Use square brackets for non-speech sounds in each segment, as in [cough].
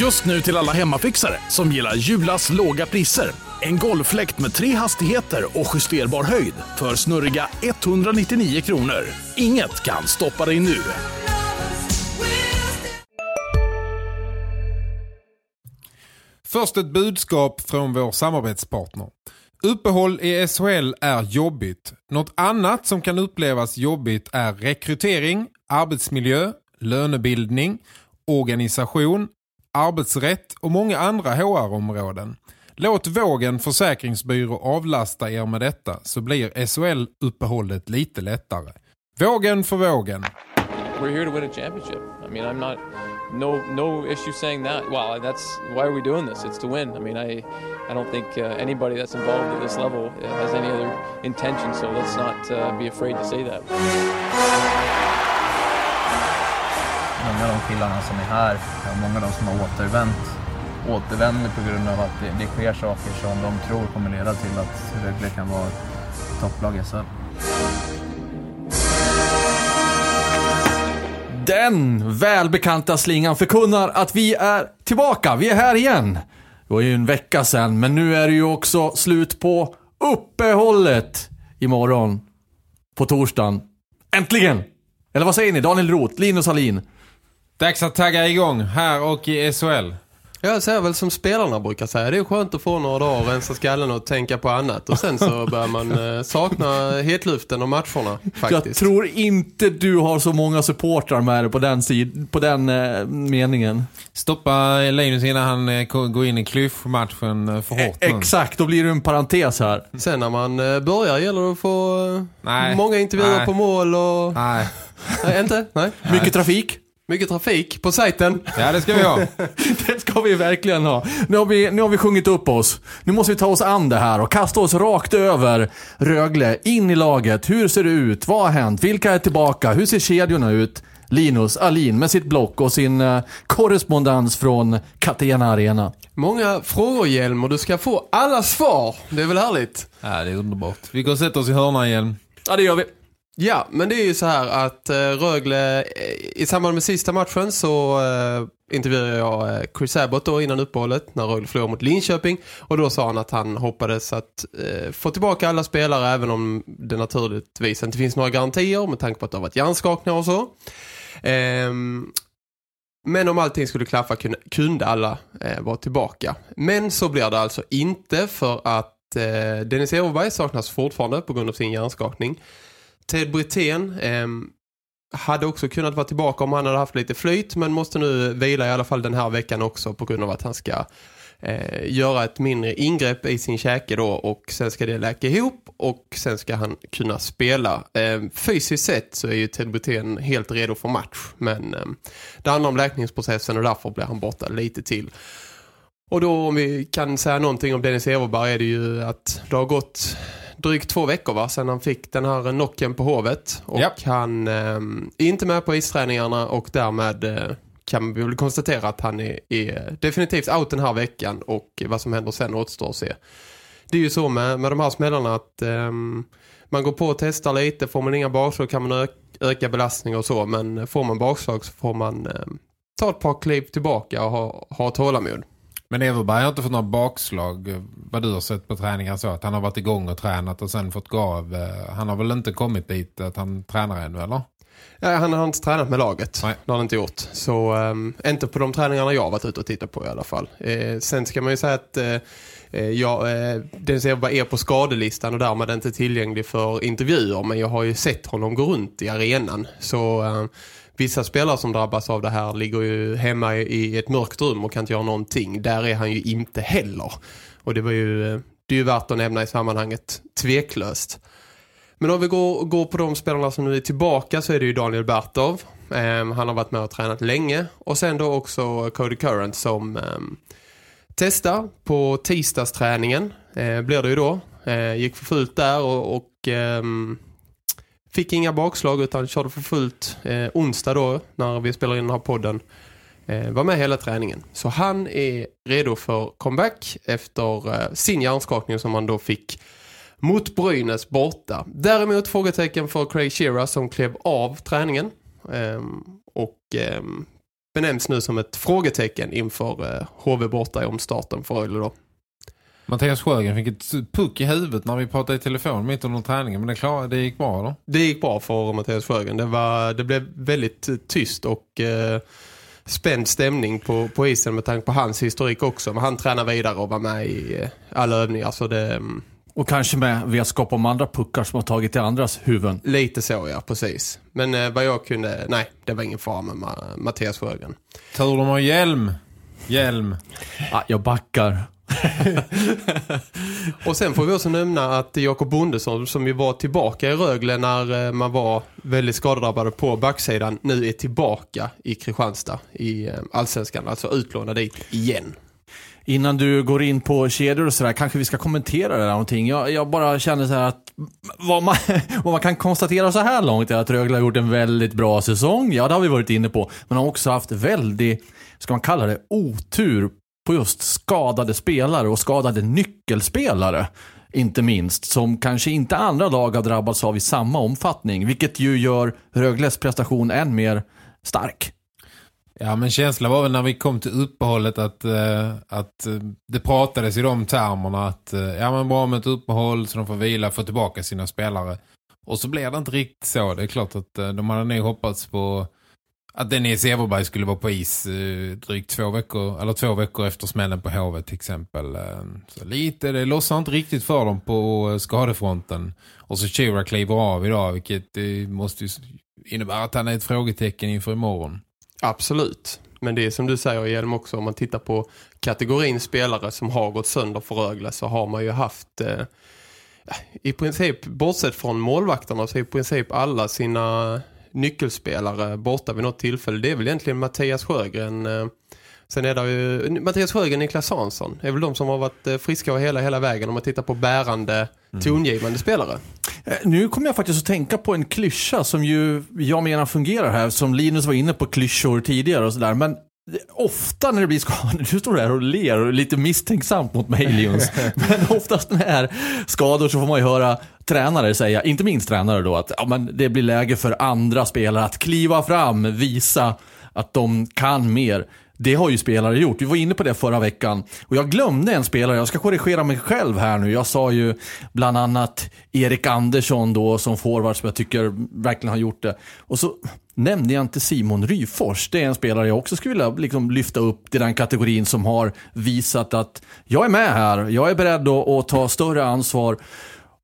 Just nu till alla hemmafixare som gillar Julas låga priser. En golffläkt med tre hastigheter och justerbar höjd för snurriga 199 kronor. Inget kan stoppa dig nu. Först ett budskap från vår samarbetspartner. Uppehåll i SHL är jobbigt. Något annat som kan upplevas jobbigt är rekrytering, arbetsmiljö, lönebildning, organisation, arbetsrätt och många andra HR-områden. Låt Vågen Försäkringsbyrå avlasta er med detta så blir SHL-uppehållet lite lättare. Vågen för vågen. We're here to win a championship. I mean, I'm not no no issue saying that. Well, that's why are we doing this? It's to win. I mean, I I don't think uh, anybody that's involved at this level uh, has any other intention. So let's not uh, be afraid to say that. Många av de killarna som är här, och många av de som har återvänt, återvänder på grund av att det, det sker saker som de tror kommer leda till att Rögle kan vara topplag i SHL. Den välbekanta slingan förkunnar att vi är tillbaka. Vi är här igen. Det var ju en vecka sedan, men nu är det ju också slut på uppehållet imorgon. På torsdagen. Äntligen! Eller vad säger ni? Daniel Roth, Linus Hallin. Dags att tagga igång här och i SHL. Jag säger väl som spelarna brukar säga. Det är skönt att få några dagar och rensa skallen och tänka på annat. Och sen så [laughs] börjar man eh, sakna hetluften och matcherna faktiskt. Jag tror inte du har så många supportrar med dig på den, sid på den eh, meningen. Stoppa Linus innan han eh, går in i klyschmatchen eh, för hårt. nu. Exakt, då blir det en parentes här. Sen när man eh, börjar gäller det att få Nej. många intervjuer Nej. på mål och... Nej. Nej, inte? Nej. Mycket trafik. Mycket trafik på sajten. Ja, det ska vi ha. [laughs] Det ska vi verkligen ha. Nu har vi, nu har vi sjungit upp oss. Nu måste vi ta oss an det här och kasta oss rakt över Rögle, in i laget. Hur ser det ut? Vad har hänt? Vilka är tillbaka? Hur ser kedjorna ut? Linus Alin med sitt block och sin eh, korrespondens från Catena Arena. Många frågor Hjelm och du ska få alla svar. Det är väl härligt? Ja, det är underbart. Vi går och sätter oss i hörnan igen. Ja, det gör vi. Ja, men det är ju så här att eh, Rögle, eh, i samband med sista matchen så eh, intervjuade jag Chris Abbott då innan uppehållet när Rögle förlorade mot Linköping. Och då sa han att han hoppades att eh, få tillbaka alla spelare även om det naturligtvis inte finns några garantier med tanke på att det har varit hjärnskakningar och så. Ehm, men om allting skulle klaffa kunde, alla eh, vara tillbaka. Men så blir det alltså inte för att Dennis Everberg saknas fortfarande på grund av sin hjärnskakning. Ted Brithén eh, hade också kunnat vara tillbaka om han hade haft lite flyt men måste nu vila i alla fall den här veckan också på grund av att han ska eh, göra ett mindre ingrepp i sin käke då och sen ska det läka ihop och sen ska han kunna spela. Eh, fysiskt sett så är ju Ted Brithén helt redo för match men eh, det handlar om läkningsprocessen och därför blir han borta lite till. Och då om vi kan säga någonting om Dennis Everberg är det ju att det har gått drygt två veckor va, sedan han fick den här knocken på hovet. Och Japp. han eh, är inte med på isträningarna och därmed eh, kan vi väl konstatera att han är, är definitivt out den här veckan och vad som händer sen återstår att se. Det är ju så med, med de här smällarna att ehm, man går på och testar lite, får man inga bakslag kan man öka belastning och så, men får man bakslag så får man ehm, ta ett par kliv tillbaka och ha, ha tålamod. Men Everberg har inte fått några bakslag vad du har sett på träningar så att han har varit igång och tränat och sen fått gå av. eh, Han har väl inte kommit dit att han tränar ännu eller? Nej, han har inte tränat med laget. Nej. Det har han inte gjort. Så um, inte på de träningarna jag har varit ute och tittat på i alla fall. Eh, sen ska man ju säga att eh, eh, jag, eh, Dennis Everberg är på skadelistan och därmed inte tillgänglig för intervjuer. Men jag har ju sett honom gå runt i arenan. Så eh, vissa spelare som drabbas av det här ligger ju hemma i, i ett mörkt rum och kan inte göra någonting. Där är han ju inte heller. Och det var ju, eh, det är ju värt att nämna i sammanhanget tveklöst. Men om vi går, går på de spelarna som nu är tillbaka så är det ju Daniel Bertov. Ehm, han har varit med och tränat länge. Och sen då också Cody Current som ehm, testar på tisdagsträningen. Eh, blir det ju då. Eh, gick för fullt där och, och ehm, fick inga bakslag utan körde för fullt eh, onsdag då när vi spelar in den här podden. Eh, var med hela träningen. Så han är redo för comeback efter eh, sin hjärnskakning som han då fick mot Brynäs borta. Däremot frågetecken för Craig Shearer som klev av träningen. eh, och ehm, benämns nu som ett frågetecken inför eh, HV borta i omstarten för Öjle då. Mattias Sjögren fick ett puck i huvudet när vi pratade i telefon mitt under träningen. Men det, klar, det gick bra då. Det gick bra för Mattias Sjögren. Det, var, det blev väldigt eh, tyst och eh, spänd stämning på, på isen med tanke på hans historik också. Men han tränar vidare och var med i eh, alla övningar. Så det, mm, Och kanske med vetskap om andra puckar som har tagit i andras huvuden. lite så, ja, precis. Men eh, vad jag kunde... Nej, det var ingen fara med Ma Mattias Sjögren. Tur de har hjälm. Hjälm. Ah, jag backar. [laughs] Och sen får vi också nämna att Jakob Bondesson som ju var tillbaka i Rögle när eh, man var väldigt skadedrabbade på backsidan nu är tillbaka i Kristianstad i eh, Allsvenskan. Alltså utlånad dit igen. Innan du går in på kedjor och sådär, kanske vi ska kommentera det där någonting. Jag, jag bara känner så här att vad man, [laughs] vad man kan konstatera så här långt är att Rögle har gjort en väldigt bra säsong. Ja, det har vi varit inne på. Men har också haft väldigt, ska man kalla det, otur på just skadade spelare och skadade nyckelspelare. Inte minst, som kanske inte andra lag har drabbats av i samma omfattning. Vilket ju gör Rögles prestation än mer stark. Ja men känslan var väl när vi kom till uppehållet att, eh, att eh, det pratades i de termerna att eh, ja men bra med ett uppehåll så de får vila, få tillbaka sina spelare. Och så blev det inte riktigt så. Det är klart att eh, de hade nog hoppats på att Dennis Everberg skulle vara på is eh, drygt två veckor, eller två veckor efter smällen på Hovet till exempel. Eh, så lite, det lossar inte riktigt för dem på eh, skadefronten. Och så Chira kliver av idag vilket eh, måste ju innebära att han är ett frågetecken inför imorgon. Absolut. Men det är som du säger Hjelm också, om man tittar på kategorin spelare som har gått sönder för Rögle så har man ju haft eh, i princip, bortsett från målvakterna så i princip alla sina nyckelspelare borta vid något tillfälle. Det är väl egentligen Mattias Sjögren eh, Sen är det ju Mattias Sjögren och Niklas Hansson. är väl de som har varit eh, friska och hela hela vägen om man tittar på bärande, tongivande spelare. Eh, Nu kommer jag faktiskt att tänka på en klyscha som ju jag menar fungerar här. Som Linus var inne på klyschor tidigare och sådär. Men ofta när det blir skador, [laughs] du står där och ler och är lite misstänksamt mot mig Linus. [laughs] Men oftast när det är skador så får man ju höra tränare säga, inte minst tränare då, att ja, men det blir läge för andra spelare att kliva fram, visa att de kan mer. Det har ju spelare gjort. Vi var inne på det förra veckan. Och jag glömde en spelare. Jag ska korrigera mig själv här nu. Jag sa ju bland annat Erik Andersson då som forward som jag tycker verkligen har gjort det. Och så nämnde jag inte Simon Ryfors. Det är en spelare jag också skulle vilja liksom lyfta upp till den kategorin som har visat att jag är med här. Jag är beredd att, att ta större ansvar.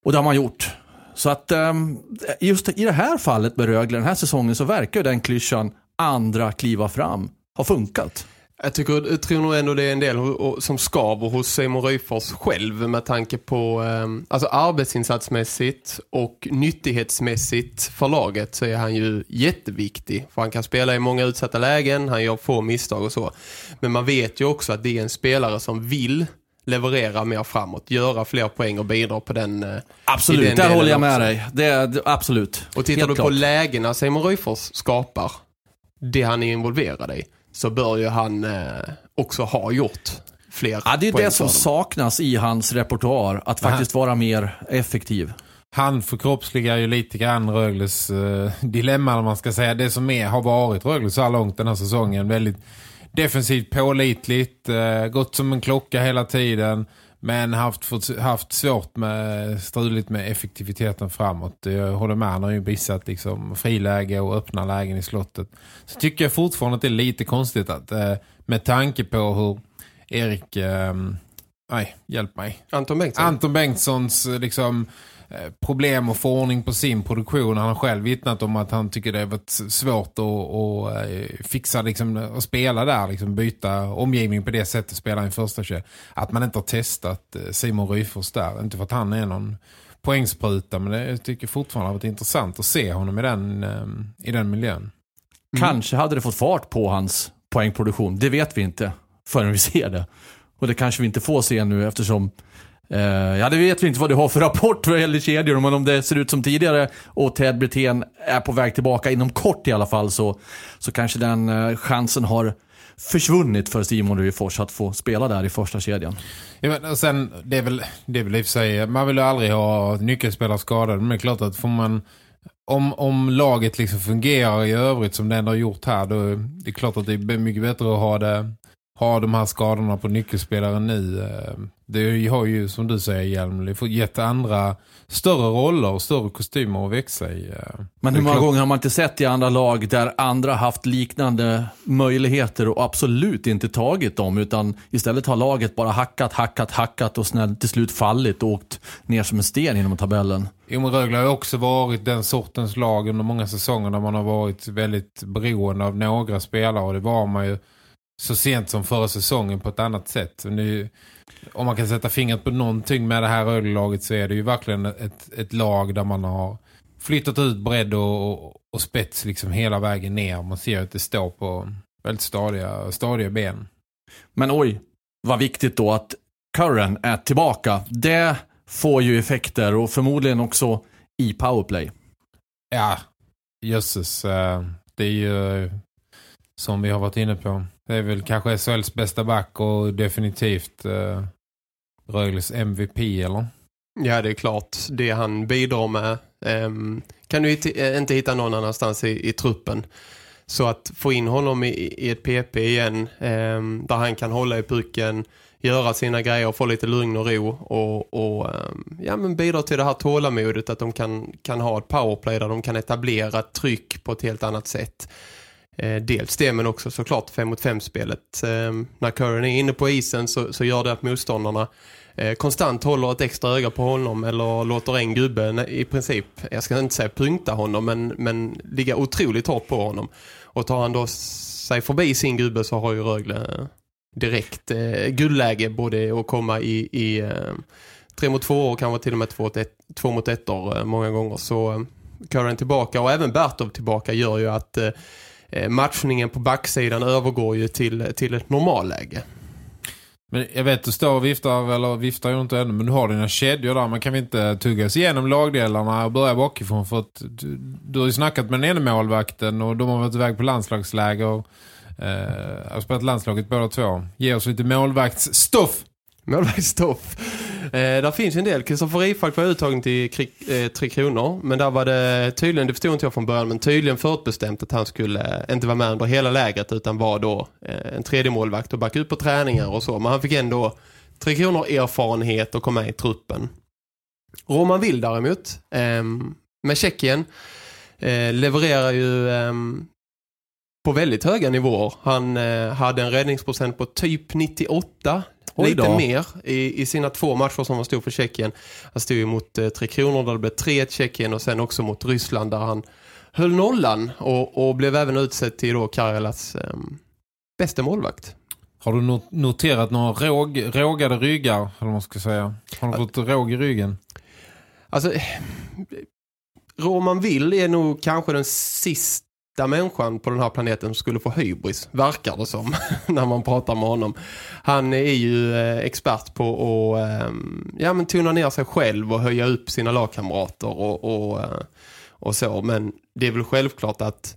Och det har man gjort. Så att ehm, just i det här fallet med Rögle den här säsongen så verkar ju den klyschan andra kliva fram ha funkat. Jag, tycker, jag tror nog ändå det är en del som skaver hos Simon Ryfors själv med tanke på ehm, alltså arbetsinsatsmässigt och nyttighetsmässigt för laget så är han ju jätteviktig. För han kan spela i många utsatta lägen, han gör få misstag och så. Men man vet ju också att det är en spelare som vill leverera mer framåt, göra fler poäng och bidra på den eh, Absolut, den där håller jag med också. dig. Det, det, absolut. Och tittar Helt du på klart. lägena Simon Ryfors skapar, det han är involverad i, så bör ju han eh, också ha gjort fler Ja, det är det som saknas i hans repertoar. Att faktiskt vara mer effektiv. Han förkroppsligar ju lite grann Rögles eh, dilemma om man ska säga. Det som är, har varit Rögle så här långt den här säsongen. Väldigt defensivt pålitligt, eh, gått som en klocka hela tiden. Men haft, fått- haft svårt med struligt med effektiviteten framåt. Jag håller med, han har ju visat liksom friläge och öppna lägen i slottet. Så tycker jag fortfarande att det är lite konstigt att eh, med tanke på hur Erik, nej, hjälp mig. Anton Bengtsson. Anton Bengtssons liksom, Eh, problem att få ordning på sin produktion. Han har själv vittnat om att han tycker det har varit svårt att, att eh, fixa liksom, att spela där. Liksom, byta omgivning på det sättet, spela i en första kö. Att man inte har testat eh, Simon Ryfors där. Inte för att han är någon poängspruta men det, jag tycker fortfarande har varit intressant att se honom i den, i den miljön. Mm. Kanske hade det fått fart på hans poängproduktion. Det vet vi inte förrän vi ser det. Och det kanske vi inte får se nu eftersom Eh, ja, det vet vi inte vad du har för rapport vad gäller kedjor. Men om det ser ut som tidigare och Ted Brithén är på väg tillbaka inom kort i alla fall så, så kanske den eh, chansen har försvunnit för Simon Ryfors att få spela där i första kedjan. Ja, men, och sen, det är väl, det är väl i och för sig, man vill ju aldrig ha nyckelspelare skadade, men det är klart att får man om, om laget liksom fungerar i övrigt som det ändå har gjort här då är det klart att det är mycket bättre att ha, det, ha de här skadorna på nyckelspelare nu. Eh, Det har ju som du säger Hjelm, gett andra större roller och större kostymer att växa i. eh. Men hur många gånger har man inte sett i andra lag där andra haft liknande möjligheter och absolut inte tagit dem utan istället har laget bara hackat, hackat, hackat och till slut fallit och åkt ner som en sten inom tabellen. Jo, men Rögle har också varit den sortens lag under många säsonger där man har varit väldigt beroende av några spelare och det var man ju så sent som förra säsongen på ett annat sätt. Ju- om man kan sätta fingret på någonting med det här Rögle-laget så är det ju verkligen ett, ett lag där man har flyttat ut bredd och, och, och spets liksom hela vägen ner. Man ser att det står på väldigt stadiga, stadiga ben. Men oj, vad viktigt då att Curran är tillbaka. Det får ju effekter och förmodligen också i powerplay. Ja, jösses. eh, Det är ju som vi har varit inne på. Det är väl kanske SHLs bästa back och definitivt eh, Rögles MVP eller? Ja, det är klart. Det han bidrar med ehm, kan du eh, inte, hitta någon annanstans i, i truppen. Så att få in honom i, i ett PP igen ehm, där han kan hålla i pucken, göra sina grejer och få lite lugn och ro och, och ehm, ja, men bidra till det här tålamodet att de kan, kan ha ett powerplay där de kan etablera tryck på ett helt annat sätt. Eh, dels det men också såklart 5 mot 5 spelet. Eh, när Curran är inne på isen så, så gör det att motståndarna eh, konstant håller ett extra öga på honom eller låter en gubbe i princip, jag ska inte säga punkta honom men, men ligga otroligt hårt på honom. Och tar han då sig förbi sin gubbe så har ju Rögle eh, direkt eh, guldläge både att komma i, i eh, 3 mot 2 och kanske till och med 2, 1, 2 mot 1 år eh, många gånger. Så eh, Curran tillbaka och även Bertov tillbaka gör ju att eh, Eh, matchningen på backsidan övergår ju till, till ett normalläge. Men jag vet, du står och viftar, eller viftar ju inte ännu, men du har dina kedjor där. Man kan vi inte tugga oss igenom lagdelarna och börja bakifrån för att du, du har ju snackat med den ena målvakten och de har varit iväg på landslagsläger och eh, har spelat landslaget båda två. Ge oss lite målvaktsstoff! Målvaktsstoff. Eh, där finns ju en del. Kristoffer Rifalk var uttagen till krig, eh, Tre Kronor. Men där var det tydligen, det förstod inte jag från början, men tydligen förutbestämt att han skulle eh, inte vara med under hela lägret utan var då eh, en tredje målvakt och backa ut på träningar och så. Men han fick ändå Tre Kronor erfarenhet och kom med i truppen. Roman Will däremot, eh, med Tjeckien, eh, levererar ju eh, på väldigt höga nivåer. Han eh, hade en räddningsprocent på typ 98 lite mer i, i sina två matcher som han stod för Tjeckien. Han stod ju mot eh, Tre Kronor där det blev 3 Tjeckien och sen också mot Ryssland där han höll nollan och, och blev även utsedd till då Karjalas eh, bästa målvakt. Har du not- noterat några råg, rågade ryggar, eller vad man ska säga? Har du fått råg i ryggen? Alltså, eh, Roman Will är nog kanske den sista människan på den här planeten som skulle få hybris, verkar det som, [laughs] när man pratar med honom. Han är ju eh, expert på att eh, ja, men tona ner sig själv och höja upp sina lagkamrater och, och, eh, och så. Men det är väl självklart att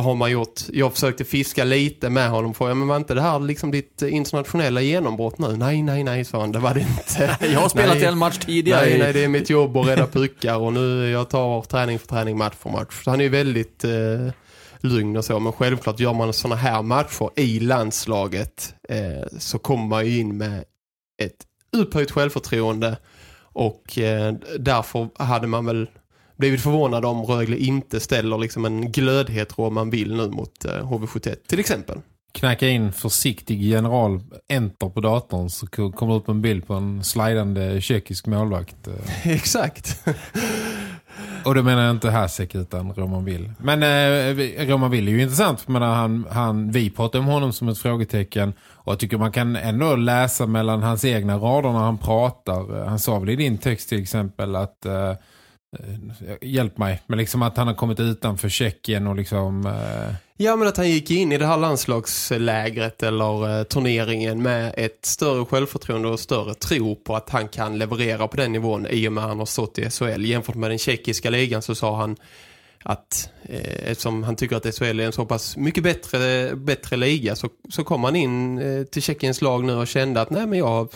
har man gjort, jag försökte fiska lite med honom för, ja, men var inte det här liksom ditt internationella genombrott nu? Nej, nej, nej, sa han, det var det inte. [laughs] Jag har spelat Nej. en match tidigare. Nej, nej, det är mitt jobb att rädda puckar och nu jag tar träning för träning, match för match. Så han är ju väldigt eh, lugn och så, men självklart gör man sådana här matcher i landslaget eh, så kommer man ju in med ett upphöjt självförtroende och eh, därför hade man väl blivit förvånad om Rögle inte ställer liksom en glödhet Roman vill nu mot eh, HV71 till exempel. Knacka in försiktig general enter på datorn så kommer upp en bild på en slidande tjeckisk målvakt. eh. [laughs] Exakt. [laughs] Och det menar jag inte Hasek utan Roman Will. Men eh, Roman Will är ju intressant. Menar, han, han, vi pratar om honom som ett frågetecken. Och jag tycker man kan ändå läsa mellan hans egna rader när han pratar. Han sa väl i din text till exempel att... Eh, eh, Eh, hjälp mig. Men liksom att han har kommit utanför Tjeckien och liksom... Eh, Ja, men att han gick in i det här landslagslägret eller eh, turneringen med ett större självförtroende och större tro på att han kan leverera på den nivån i och med att han har stått i SHL. Jämfört med den tjeckiska ligan så sa han att eh, eftersom han tycker att SHL är en så pass mycket bättre, bättre liga så, så kom han in eh, till Tjeckiens lag nu och kände att nej men jag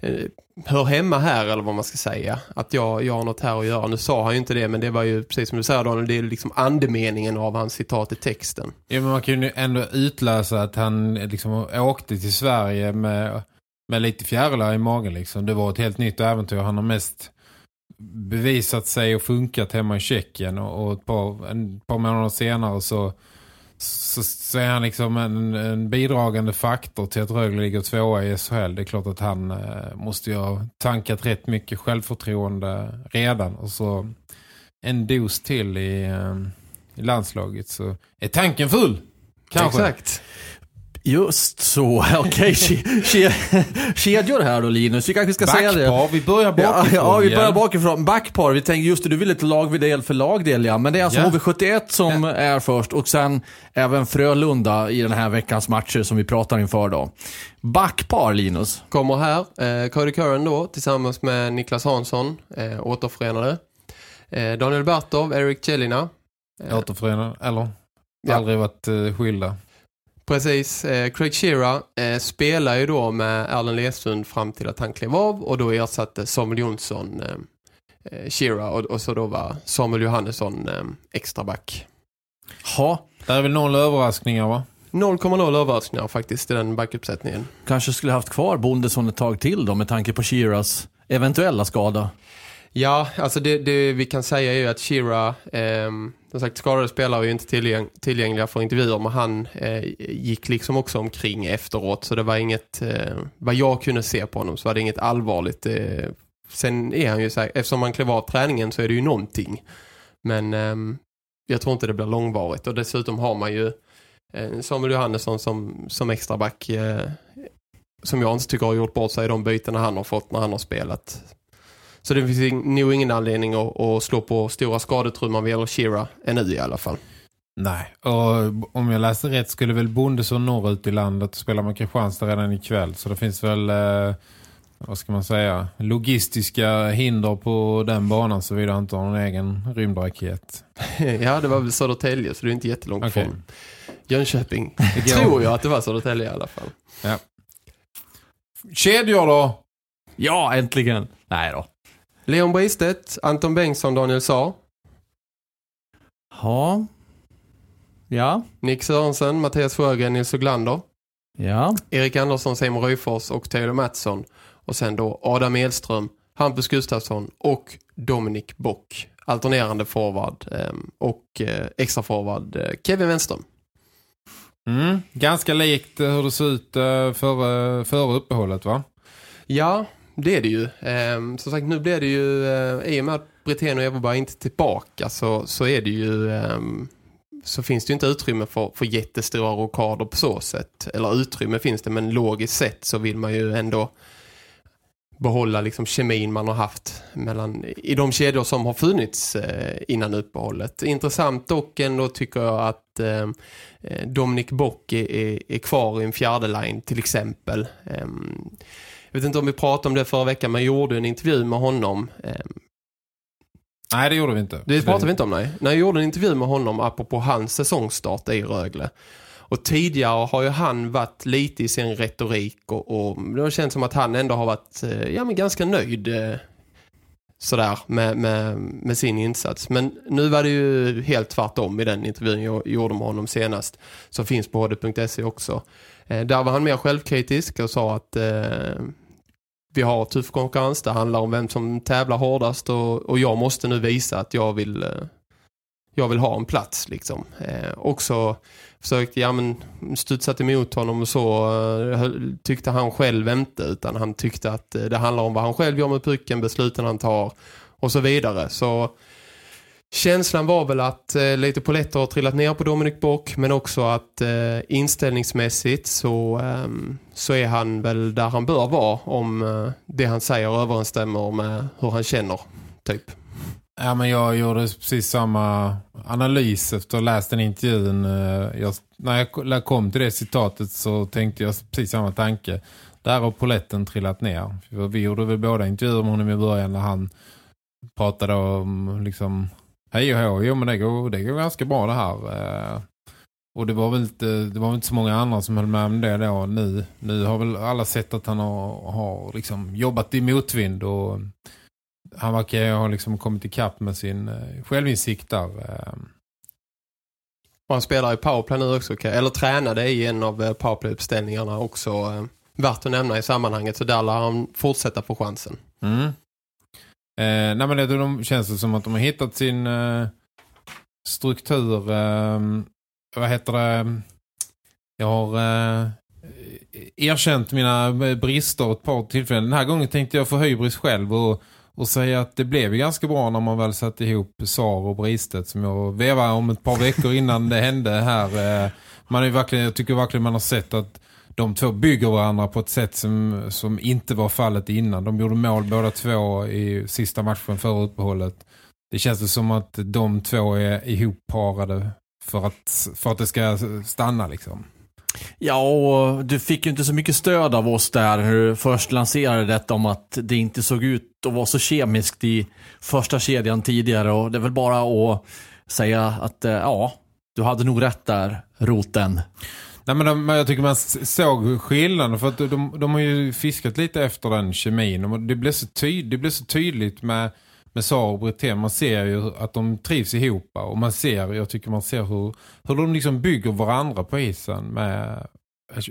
Eh, hör hemma här eller vad man ska säga. Att jag, jag har något här att göra. Nu sa han ju inte det men det var ju precis som du säger Daniel, det är liksom andemeningen av hans citat i texten. Ja, men man kan ju ändå utläsa att han liksom åkte till Sverige med, med lite fjärilar i magen. Liksom. Det var ett helt nytt äventyr. Han har mest bevisat sig och funkat hemma i Tjeckien och, och ett, par, en par månader senare så, så, så är han liksom en, en bidragande faktor till att Rögle ligger tvåa i SHL. Det är klart att han eh, måste ju ha tankat rätt mycket självförtroende redan och så en dos till i, eh, i landslaget så är tanken full. Kanske. Exakt. Just så, [laughs] okej. [laughs] Okay. Kedjor här då Linus, vi kanske ska säga det. Backpar, vi börjar Ja, bakifrån ja, vi börjar igen. bakifrån. Backpar, vi tänkte just det, du ville ett lagdel för lagdel, ja. Men det är alltså Ja. HV71 som är först och sen även Frölunda i den här veckans matcher som vi pratar inför då. Backpar, Linus. Kommer här, eh, Cody Curran då tillsammans med Niklas Hansson, eh, återförenade. Eh, Daniel Bartov, Eric Cellina. Eh, Återförenad, eller? Ja. Aldrig varit uh, skilda. Precis, eh, Craig Shearer eh, spelar ju då med Erlen Lesund fram till att han klev av och då ersatte Samuel Jonsson eh, eh, Shearer och, och så då var Samuel Johannesson eh, extra back. Ha, Det är väl noll överraskningar va? 0,0 överraskningar faktiskt i den backuppsättningen. kanske skulle haft kvar Bondesson ett tag till då med tanke på Shiras eventuella skada. Ja, alltså det, det vi kan säga är ju att Shira, eh, som sagt skadade spelare är ju inte tillgäng tillgängliga för intervjuer men han eh, gick liksom också omkring efteråt så det var inget, eh, vad jag kunde se på honom så var det inget allvarligt. Eh, sen är han ju så här, eftersom han klev av träningen så är det ju någonting. Men eh, jag tror inte det blir långvarigt och dessutom har man ju eh, Samuel Johannesson som, som extra back eh, som jag inte tycker har gjort bort sig i de bytena han har fått när han har spelat. Så det finns nog ingen anledning att, att slå på stora skadetrumman vad gäller Shira ännu i alla fall. Nej, och om jag läser rätt skulle väl Bondesson norrut i landet och spela med Kristianstad redan ikväll. Så det finns väl, eh, vad ska man säga, logistiska hinder på den banan så vidare inte har någon egen rymdraket. [laughs] ja, det var väl Södertälje så det är inte jättelångt Okej. från Jönköping. Tror jag att det var Södertälje i alla fall. Kedjor då? Ja, äntligen. Nej då. Leon Bristedt, Anton Bengtsson, Daniel Saar, Ja. Ja. Nick Sörensen, Mattias Sjögren, Nils Oglander, Ja. Erik Andersson, Simon Röjfors och Taylor Mattsson. Och sen då Adam Edström, Hampus Gustafsson och Dominic Bock. Alternerande forward ehm, och eh, extra forward eh, Kevin Wenström. Mm, ganska likt eh, hur det såg ut före, före uppehållet va? Ja, det är det ju. Eh, som sagt, nu blir det ju, eh, i och med att Britten och Everberg inte tillbaka så, så är det ju, Eh, så finns det ju inte utrymme för, för jättestora rockader på så sätt. Eller utrymme finns det, men logiskt sett så vill man ju ändå behålla liksom kemin man har haft mellan, i de kedjor som har funnits eh, innan uppehållet. Intressant dock ändå tycker jag att ehm, eh, Dominic Bock är, är, är kvar i en fjärde line till exempel. Eh, vet inte om vi pratade om det förra veckan men jag gjorde en intervju med honom. Ehm, Nej, det gjorde vi inte. det pratade vi inte om, nej. När jag gjorde en intervju med honom apropå hans säsongstart i Rögle. Och tidigare har ju han varit lite i sin retorik och, och det har känts som att han ändå har varit eh, ja, men ganska nöjd eh, sådär med, med, med sin insats. Men nu var det ju helt tvärtom i den intervjun jag gjorde med honom senast. Som finns på hd.se också. Eh, där var han mer självkritisk och sa att eh, vi har tuff konkurrens. Det handlar om vem som tävlar hårdast och, och jag måste nu visa att jag vill, eh, jag vill ha en plats. Liksom. Eh, också försökte ja, men, studsat emot honom och så eh, tyckte han själv inte utan han tyckte att eh, det handlar om vad han själv gör med pucken, besluten han tar och så vidare. Så känslan var väl att eh, lite poletter har trillat ner på Dominic Bock men också att eh, inställningsmässigt så, eh, så är han väl där han bör vara om eh, det han säger överensstämmer med hur han känner typ. Ja, men jag gjorde precis samma analys efter att ha läst den intervjun. Eh, jag, när jag kom till det citatet så tänkte jag precis samma tanke. Där har poletten trillat ner. För Vi gjorde väl båda intervjuer med honom i början när han pratade om liksom hej och hå. Jo men det går, det går ganska bra det här. Eh, Och det var, väl inte, det var väl inte så många andra som höll med om det då nu. Nu har väl alla sett att han har, har liksom jobbat i motvind och han verkar ha liksom kommit i kapp med sin eh, självinsikt där. eh. Och han spelar i powerplay nu också, eller tränade i en av powerplay-uppställningarna också. Värt att nämna i sammanhanget, så där lär han fortsätta få chansen. Mm. Eh, nej men det de, känns det som att de har hittat sin eh, struktur. Eh, vad heter det? Jag har eh, erkänt mina brister ett par tillfällen. Den här gången tänkte jag få hybris själv och, och säga att det blev ju ganska bra när man väl satte ihop Sar och Bristet som jag vevade om ett par veckor innan det hände här. Eh, man är verkligen, jag tycker verkligen man har sett att de två bygger varandra på ett sätt som, som inte var fallet innan. De gjorde mål båda två i sista matchen före uppehållet. Det känns som att de två är ihopparade för att, för att det ska stanna liksom. Ja, och du fick ju inte så mycket stöd av oss där när du först lanserade detta om att det inte såg ut att vara så kemiskt i första kedjan tidigare. Och det är väl bara att säga att eh, ja, du hade nog rätt där, roten. Nej, men de, jag tycker man såg skillnaden för att de, de har ju fiskat lite efter den kemin. Och det blev så, tyd, det blev så tydligt med, med Sara och Brithén. Man ser ju att de trivs ihop och man ser, jag tycker man ser hur, hur de liksom bygger varandra på isen med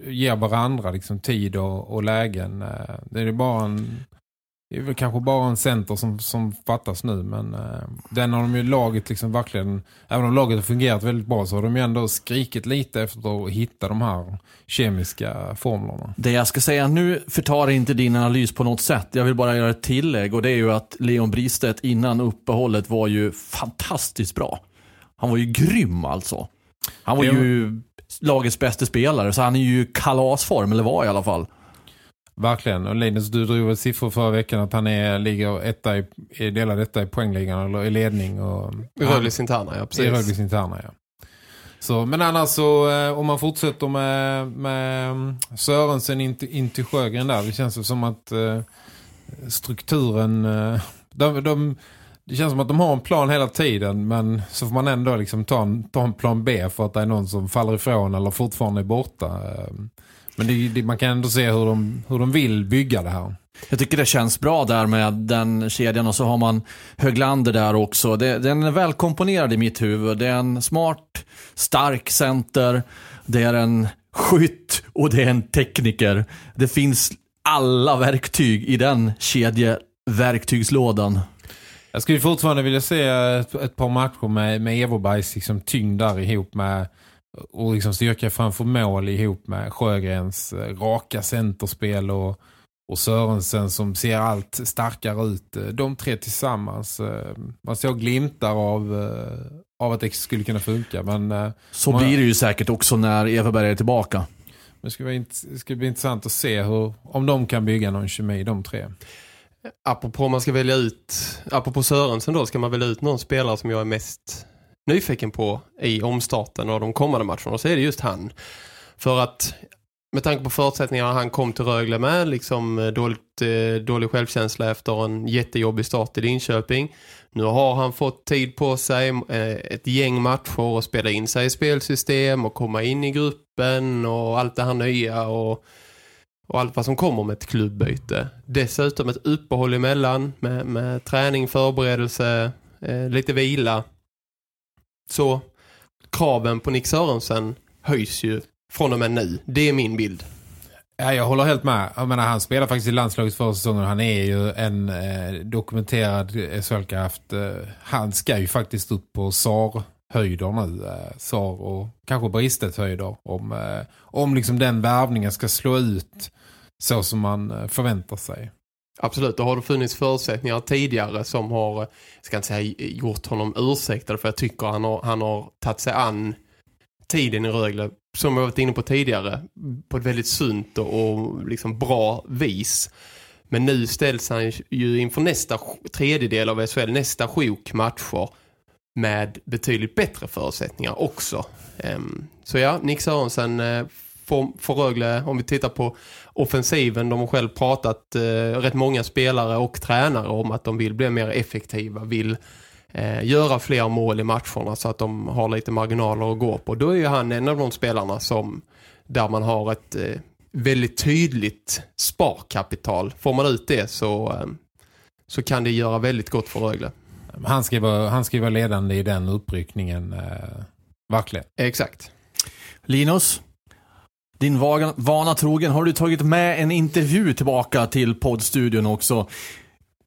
ger varandra liksom tid och, och lägen. Eh, det är bara en det är väl kanske bara en center som, som fattas nu men eh, den har de ju laget liksom verkligen även om laget har fungerat väldigt bra så har de ju ändå skrikit lite efter att hitta de här kemiska formlerna. Det jag ska säga nu förtar inte din analys på något sätt. Jag vill bara göra ett tillägg och det är ju att Leon Bristedt innan uppehållet var ju fantastiskt bra. Han var ju grym alltså. Han var ju lagets bästa spelare så han är ju kalasform eller var i alla fall. Verkligen. Och Linus, du drog väl siffror förra veckan att han är, ligger etta i, i delad detta i poängligan eller i ledning. Och, I Rögles interna, ja I precis. Rögles interna, ja. Så, men annars så, eh, om man fortsätter med, med mm, Sörensen in, in till Sjögren där, det känns som att eh, strukturen, eh, de, de, det känns som att de har en plan hela tiden, men så får man ändå liksom ta en, ta en plan B för att det är någon som faller ifrån eller fortfarande är borta. Men det, det, man kan ändå se hur de, hur de vill bygga det här. Jag tycker det känns bra där med den kedjan och så har man Höglander där också. Det, den är väl komponerad i mitt huvud. Det är en smart, stark center. Det är en skytt och det är en tekniker. Det finns alla verktyg i den kedjeverktygslådan. Jag skulle fortfarande vilja se ett, ett par matcher med, med Everbergs liksom tyngd där ihop med och liksom styrka framför mål ihop med Sjögrens eh, raka centerspel och, och Sörensen som ser allt starkare ut. Eh, De tre tillsammans. eh, Man såg glimtar av, av att det skulle kunna funka. Men Så Många- blir det ju säkert också när Everberg är tillbaka. det ska, vara int- det ska bli intressant att se hur, om de kan bygga någon kemi, de tre. Apropå man ska välja ut, apropå Sörensen då, ska man välja ut någon spelare som jag är mest nyfiken på i omstarten och de kommande matcherna så är det just han. För att med tanke på förutsättningarna han kom till Rögle med, liksom eh, dåligt, eh, dålig självkänsla efter en jättejobbig start i Linköping. Nu har han fått tid på sig, eh, ett gäng matcher och spela in sig i spelsystem och komma in i gruppen och allt det här nya och och allt vad som kommer med ett klubbyte. Dessutom ett uppehåll emellan med, med träning, förberedelse, lite vila. Så kraven på Nick Sörensen höjs ju från och med nu. Det är min bild. Ja, jag håller helt med. Jag menar, han spelar faktiskt i landslaget förra säsongen. Han är ju en eh, dokumenterad SHL-kraft. Eh, han ska ju faktiskt upp på SAR-höjder nu. Eh, SAR och kanske Bristet-höjder. Om, eh, om liksom den värvningen ska slå ut så som man eh, förväntar sig. Absolut, då har det funnits förutsättningar tidigare som har, jag ska inte säga gjort honom ursäktad för jag tycker han har, han har tagit sig an tiden i Rögle som jag varit inne på tidigare på ett väldigt sunt och, och liksom bra vis. Men nu ställs han ju inför nästa tredjedel av SHL, nästa sjok matcher med betydligt bättre förutsättningar också. Ehm, så ja, Nick Sörensen eh, får, får Rögle, om vi tittar på offensiven, de har själv pratat eh, rätt många spelare och tränare om att de vill bli mer effektiva, vill eh, göra fler mål i matcherna så att de har lite marginaler att gå på. Då är ju han en av de spelarna som där man har ett eh, väldigt tydligt sparkapital. Får man ut det så, eh, så kan det göra väldigt gott för Rögle. Han ska vara, han ska vara ledande i den uppryckningen. Eh, verkligen. Exakt. Linus, din vana, vana trogen har du tagit med en intervju tillbaka till poddstudion också.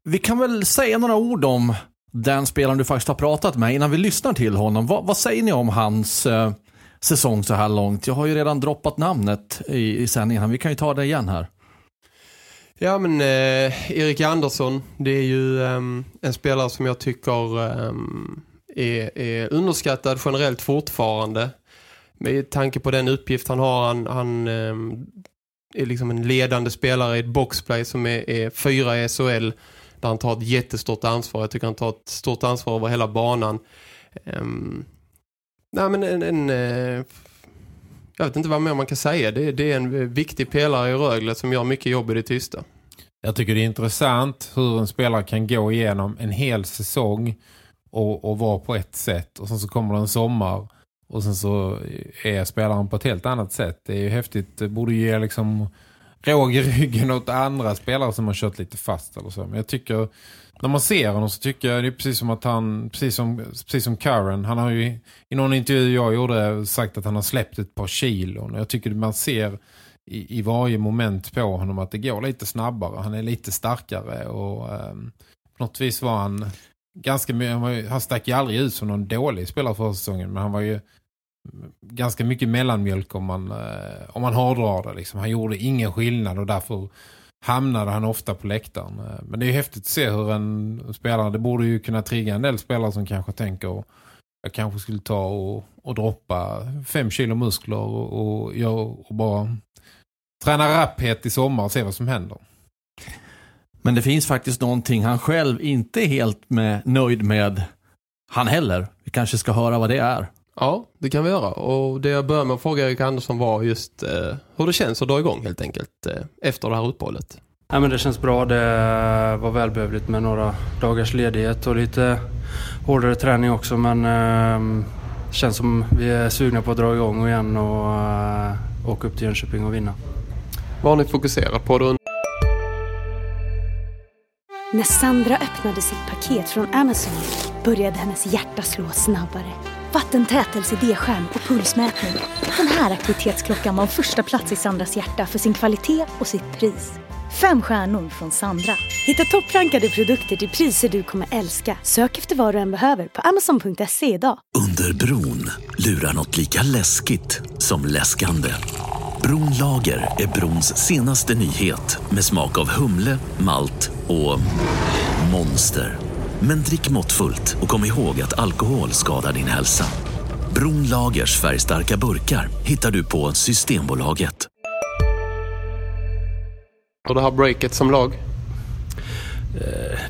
Vi kan väl säga några ord om den spelaren du faktiskt har pratat med innan vi lyssnar till honom. Va, vad säger ni om hans eh, säsong så här långt? Jag har ju redan droppat namnet i, i sändningen. Vi kan ju ta det igen här. Ja men eh, Erik Andersson, det är ju eh, en spelare som jag tycker eh, är, är underskattad generellt fortfarande. Med tanke på den uppgift han har, han, han ehm, är liksom en ledande spelare i ett boxplay som är, är fyra i SHL där han tar ett jättestort ansvar. Jag tycker han tar ett stort ansvar över hela banan. Um, nej men en, en uh, jag vet inte vad mer man kan säga. Det, det, är en eh, viktig pelare i Rögle som gör mycket jobb i det tysta. Jag tycker det är intressant hur en spelare kan gå igenom en hel säsong och, och vara på ett sätt. Och sen så kommer det en sommar och sen så är spelaren på ett helt annat sätt. Det är ju häftigt. Det borde ge liksom råg i ryggen åt andra spelare som har kört lite fast eller så. Men jag tycker, när man ser honom så tycker jag det är precis som att han, precis som, precis som Karen, han har ju i någon intervju jag gjorde sagt att han har släppt ett par kilon. Jag tycker man ser i, i varje moment på honom att det går lite snabbare. Han är lite starkare och eh, på något vis var han ganska mycket, han stack ju aldrig ut som någon dålig spelare för säsongen men han var ju ganska mycket mellanmjölk om man, eh, om man hårdrar det. Liksom. Han gjorde ingen skillnad och därför hamnade han ofta på läktaren. Eh, men det är ju häftigt att se hur en spelare, det borde ju kunna trigga en del spelare som kanske tänker jag kanske skulle ta och, och droppa fem kilo muskler och, och, och bara träna rapphet i sommar och se vad som händer. Men det finns faktiskt någonting han själv inte är helt med, nöjd med han heller. Vi kanske ska höra vad det är. Ja, det kan vi göra. Och det jag började med att fråga Erik Andersson var just eh, hur det känns att dra igång helt enkelt eh, efter det här uppehållet. Ja, men det känns bra. Det var välbehövligt med några dagars ledighet och lite hårdare träning också. Men eh, det känns som vi är sugna på att dra igång igen och eh, åka upp till Jönköping och vinna. Vad har ni fokuserat på då? När Sandra öppnade sitt paket från Amazon började hennes hjärta slå snabbare. Vattentät LCD-skärm och pulsmätning. Den här aktivitetsklockan var första plats i Sandras hjärta för sin kvalitet och sitt pris. Fem stjärnor från Sandra. Hitta topprankade produkter till priser du kommer älska. Sök efter vad du än behöver på amazon.se idag. Under bron lurar något lika läskigt som läskande. Bronlager är brons senaste nyhet med smak av humle, malt och monster. Men drick måttfullt och kom ihåg att alkohol skadar din hälsa. Bronlagers färgstarka burkar hittar du på Systembolaget. Och det här breaket som lag?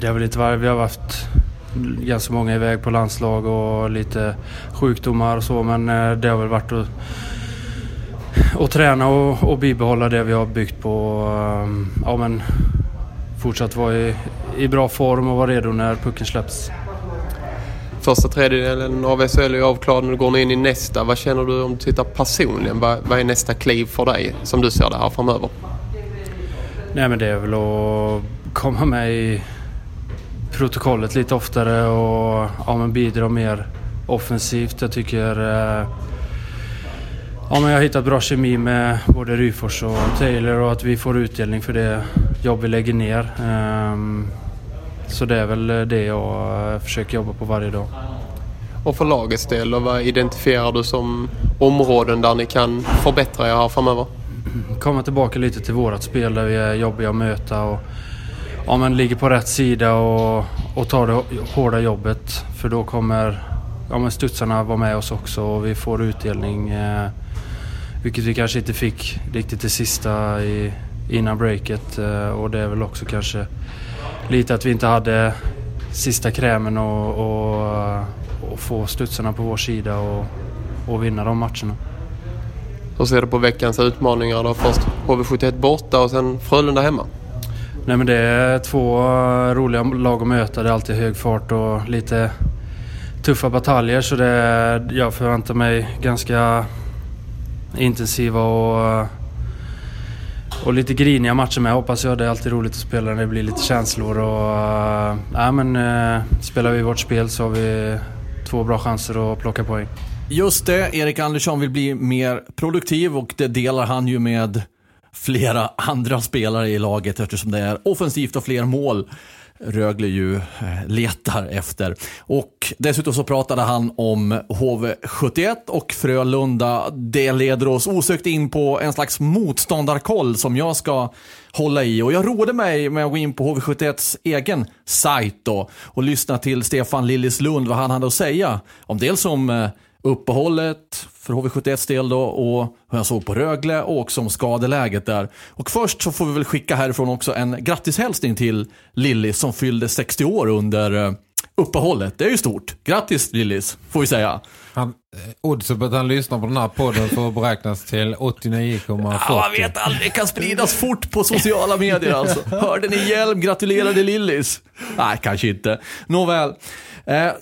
Det har väl inte varit. Vi har haft ganska många iväg på landslag och lite sjukdomar och så. Men eh, det har väl varit att, att träna och, och bibehålla det vi har byggt på. ehm, Ja, men fortsatt vara i, i bra form och vara redo när pucken släpps. Första tredjedelen av SHL är avklarad. Nu går ni in i nästa. Vad känner du om du tittar personligen? Vad, vad är nästa kliv för dig som du ser det här framöver? Nej men det är väl att komma med i protokollet lite oftare och ja, bidra mer offensivt. Jag tycker eh, ja, men jag har hittat bra kemi med både Ryfors och Taylor och att vi får utdelning för det jobb vi lägger ner. Ehm, så det är väl det jag eh, försöker jobba på varje dag. Och för lagets del, och vad identifierar du som områden där ni kan förbättra er här framöver? komma tillbaka lite till vårat spel där vi är jobbiga att möta och ja, men ligger på rätt sida och, och tar det hårda jobbet. För då kommer ja, men studsarna vara med oss också och vi får utdelning. Vilket vi kanske inte fick riktigt det sista i, innan breaket. Eh, och det är väl också kanske lite att vi inte hade sista krämen och, och, och få studsarna på vår sida och, och vinna de matcherna. Hur ser du på veckans utmaningar då? Först HV71 borta och sen Frölunda hemma. Nej men det är två roliga lag att möta. Det är alltid hög fart och lite tuffa bataljer så det, jag förväntar mig ganska intensiva och, eh, och lite griniga matcher med hoppas jag. Det är alltid roligt att spela när det blir lite känslor och äh, men, äh, spelar vi vårt spel så har vi två bra chanser att plocka poäng. Just det, Erik Andersson vill bli mer produktiv och det delar han ju med flera andra spelare i laget eftersom det är offensivt och fler mål Rögle ju eh, letar efter. Och dessutom så pratade han om HV71 och Frölunda. Det leder oss osökt in på en slags motståndarkoll som jag ska hålla i. Och jag roade mig med att gå in på HV71s egen sajt då och lyssna till Stefan Lillislund vad han hade att säga om dels om eh, uppehållet för HV71 del då och hur jag såg på Rögle och också om skadeläget där. Och först så får vi väl skicka härifrån också en grattishälsning till Lillis som fyllde 60 år under eh, uppehållet. Det är ju stort. Grattis Lillis, får vi säga. Han, eh, oddset på att han lyssnar på den här podden får beräknas till 89,40. Ja, man vet aldrig. Det kan spridas fort på sociala medier alltså. Hörde ni Hjelm gratulerade Lillis? Nej, kanske inte. Nåväl. Eh,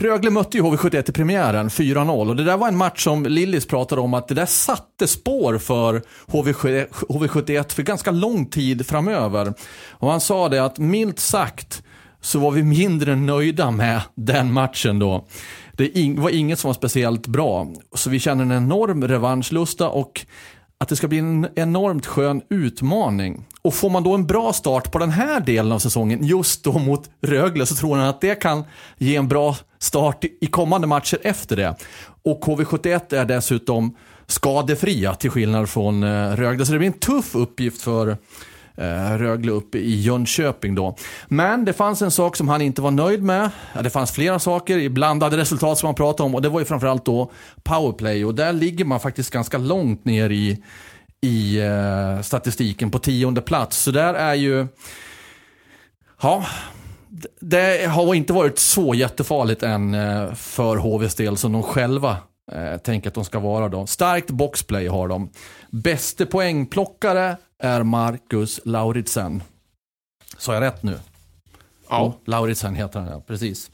Rögle mötte ju HV71 i premiären, 4-0. Och det där var en match som Lillis pratade om att det där satte spår för HV71 för ganska lång tid framöver. Och han sa det att milt sagt så var vi mindre nöjda med den matchen då. Det var inget som var speciellt bra. Så vi känner en enorm revanschlusta och att det ska bli en enormt skön utmaning. Och får man då en bra start på den här delen av säsongen, just då mot Rögle, så tror han att det kan ge en bra start i kommande matcher efter det. Och HV71 är dessutom skadefria till skillnad från eh, Rögle, så det blir en tuff uppgift för eh, Rögle uppe i Jönköping då. Men det fanns en sak som han inte var nöjd med. Ja, det fanns flera saker i blandade resultat som han pratade om och det var ju framförallt då powerplay och där ligger man faktiskt ganska långt ner i, i eh, statistiken på tionde plats. Så där är ju, ja, det har inte varit så jättefarligt än eh, för HVs del som de själva eh, tänker att de ska vara. Då. Starkt boxplay har de. Bäste poängplockare är Marcus Lauritsen. Sa jag rätt nu? Ja. Lauritsen heter han, ja. Precis.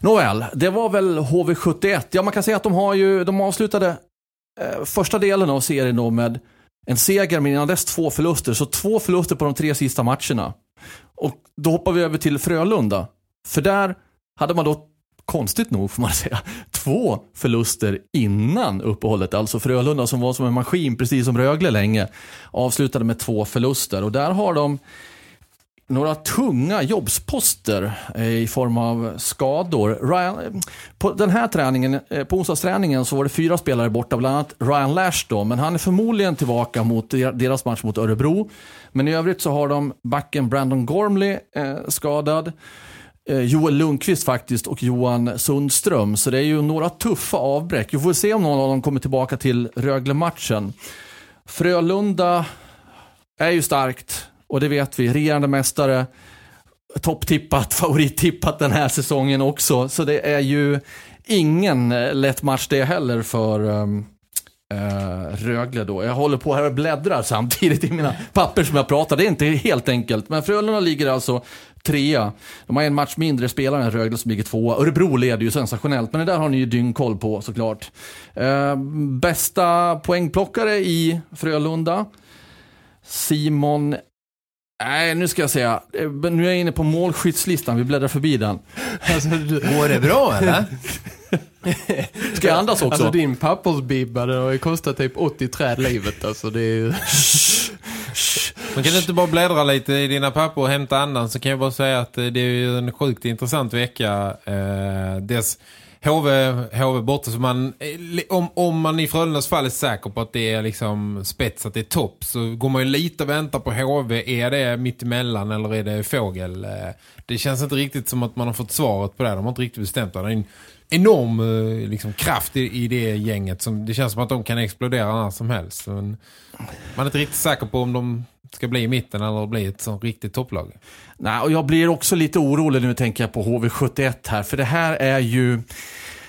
Nåväl, det var väl HV71. Ja, man kan säga att de har ju, de avslutade eh, första delen av serien då med en seger, men innan dess två förluster. Så två förluster på de tre sista matcherna. Och då hoppar vi över till Frölunda. För där hade man då konstigt nog får man [laughs] säga, två förluster innan uppehållet. Alltså Frölunda som var som en maskin, precis som Rögle länge, avslutade med två förluster. Och där har de några tunga jobbsposter eh, i form av skador. Ryan, eh, på den här träningen, eh, på onsdagsträningen så var det fyra spelare borta, bland annat Ryan Lash då, men han är förmodligen tillbaka mot deras match mot Örebro. Men i övrigt så har de backen Brandon Gormley eh, skadad Eh, Joel Lundqvist faktiskt och Johan Sundström. Så det är ju några tuffa avbräck. Vi får se om någon av dem kommer tillbaka till Rögle-matchen. Frölunda är ju starkt och det vet vi. Regerande mästare, topptippat, [laughs] favorittippat den här säsongen också. Så det är ju ingen eh, lätt match det heller för um, Uh, Rögle då. Jag håller på här och bläddrar samtidigt i mina papper som jag pratar. Det är inte helt enkelt. Men Frölunda ligger alltså trea. De har en match mindre spelare än Rögle som ligger tvåa. Örebro leder ju sensationellt, men det där har ni ju dyngkoll på såklart. Eh, bästa poängplockare i Frölunda. Simon Nej, nu ska jag säga. Eh, nu är jag inne på målskyttslistan. Vi bläddrar förbi den. Alltså, [laughs] Går det bra eller? [laughs] Ska jag andas också? Alltså din pappersbibba, det har ju kostat typ 80 träd livet. Alltså det är ju... [laughs] Man kan inte bara bläddra lite i dina papper och hämta andan så kan jag bara säga att eh, det är ju en sjukt intressant vecka. Eh, dels HV, HV borta så man, eh, om, om man i Frölundas fall är säker på att det är liksom spets, att det är topp så går man ju lite och väntar på HV. Är det mitt emellan eller är det fågel? Eh, det känns inte riktigt som att man har fått svaret på det. De har inte riktigt bestämt det. Det är en enorm eh, liksom, kraft i, i det gänget. Som, det känns som att de kan explodera när som helst. Men man är inte riktigt säker på om de ska bli i mitten eller bli ett sånt riktigt topplag. Nej, och jag blir också lite orolig nu tänker jag på HV71 här. För det här är ju...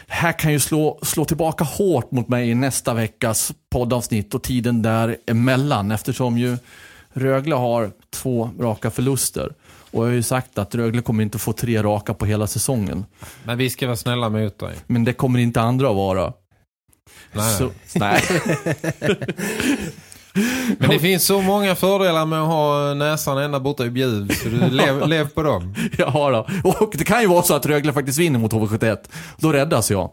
här kan ju slå, slå tillbaka hårt mot mig i nästa veckas poddavsnitt och tiden däremellan. Eftersom ju Rögle har två raka förluster. Och jag har ju sagt att Rögle kommer inte få tre raka på hela säsongen. Men vi ska vara snälla mot dig. Men det kommer inte andra att vara. Nej. Så, [laughs] nej. [laughs] Men det finns så många fördelar med att ha näsan ända borta i Bjuv. Så du lev, [laughs] lev på dem. ja då. Och det kan ju vara så att Rögle faktiskt vinner mot HV71. Då räddas jag.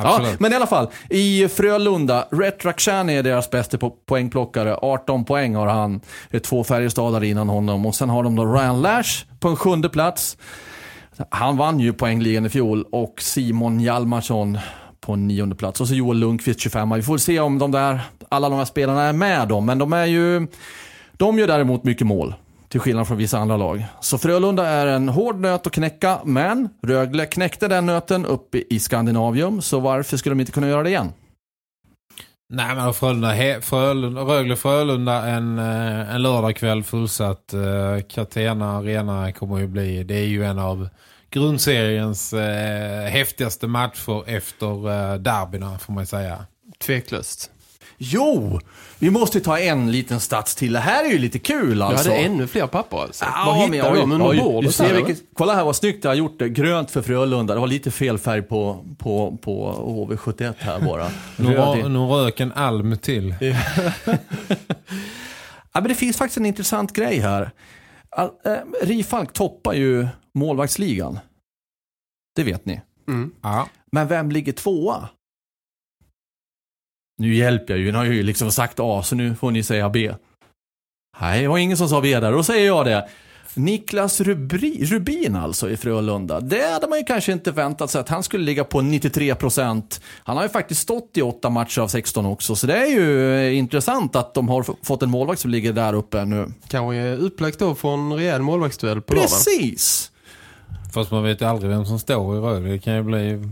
Absolut. Ja, men i alla fall, i Frölunda, Rhett Rakhshani är deras bästa po poängplockare. 18 poäng har han. Det är två Färjestadare innan honom. Och sen har de då Ryan Lash på en sjunde plats. Han vann ju poängligan i fjol. Och Simon Hjalmarsson på en nionde plats. Och så Joel Lundqvist 25. Vi får se om de där, alla de här spelarna är med då. Men de är ju, de gör däremot mycket mål. Till skillnad från vissa andra lag. Så Frölunda är en hård nöt att knäcka, men Rögle knäckte den nöten uppe i Skandinavium, så varför skulle de inte kunna göra det igen? Nej men Frölunda, he, Frölunda, Rögle Frölunda en, eh, en lördagkväll fullsatt. Katena Catena Arena kommer ju bli, det är ju en av grundseriens eh, häftigaste matcher efter eh, derbyna får man säga. Tveklöst. Jo, vi måste ta en liten stats till. Det här är ju lite kul alltså. Jag hade ännu fler papper alltså. Ja, Vad hittar jag- under jag- bordet? du ser vilket, Kolla här vad snyggt jag har gjort det. Grönt för Frölunda. Det var lite fel färg på, på, på HV71 här bara. Nu, rö- nu rök en alm till. [laughs] Ja, men det finns faktiskt en intressant grej här. All, eh, Rifalk toppar ju målvaktsligan. Det vet ni. Mm. Ja. Men vem ligger tvåa? Nu hjälper jag ju. Nu har jag ju liksom sagt A, så nu får ni säga B. Nej, det var ingen som sa B där. Då säger jag det. Niklas Rubri, Rubin alltså i Frölunda. Det hade man ju kanske inte väntat sig att han skulle ligga på 93%. Han har ju faktiskt stått i åtta matcher av 16 också. Så det är ju intressant att de har fått en målvakt som ligger där uppe nu. Kanske upplagt då för en rejäl målvaktsduell på. Precis! Fast man vet ju aldrig vem som står i Rögle. Det kan ju bli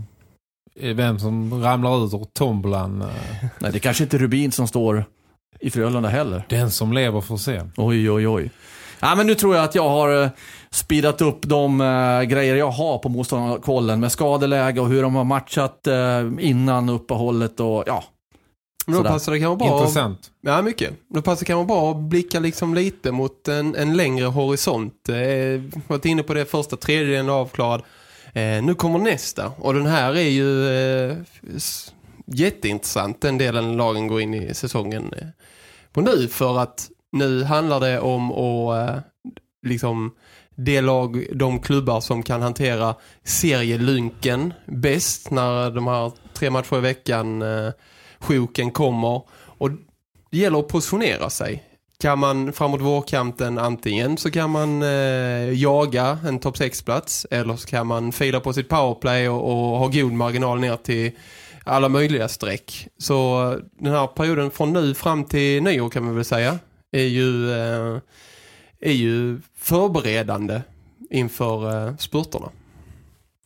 vem som ramlar ut ur tombolan. eh. Nej, det är kanske inte Rubin som står i Frölunda heller. Den som lever får se. Oj, oj, oj. Ja, men nu tror jag att jag har eh, speedat upp de eh, grejer jag har på motståndarkollen med skadeläge och hur de har matchat eh, innan uppehållet och ja. Men då Sådär. passar det kanske bra Intressant. Ja, mycket. Då passar det kanske bra att blicka liksom lite mot en, en längre horisont. Eh, varit inne på det första tredjedelen avklarad. Eh, nu kommer nästa. Och den här är ju eh, jätteintressant. Den delen lagen går in i säsongen eh, på nu. För att nu handlar det om att eh, liksom det lag, de klubbar som kan hantera serielunken bäst när de här tre matcher i veckan sjuken sjoken kommer. Och det gäller att positionera sig. Kan man framåt vårkanten antingen så kan man eh, jaga en topp 6-plats eller så kan man fila på sitt powerplay och, och ha god marginal ner till alla möjliga streck. Så den här perioden från nu fram till nyår kan man väl säga är ju, eh, är ju förberedande inför eh, spurterna.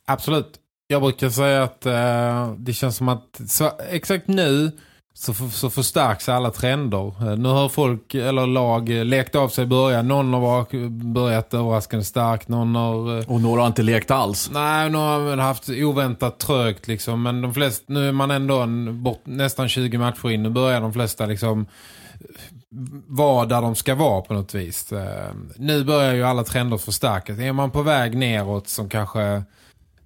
Absolut. Jag brukar säga att eh, det känns som att så, exakt nu så, så förstärks alla trender. Eh, nu har folk eller lag eh, lekt av sig i början. Någon har börjat överraskande starkt. Någon har... eh, Och några har inte lekt alls. Nej, nu har haft oväntat trögt liksom. Men de flesta, nu är man ändå en, bort, nästan 20 matcher in. Nu börjar de flesta liksom vara där de ska vara på något vis. Nu börjar ju alla trender förstärkas. Är man på väg neråt som kanske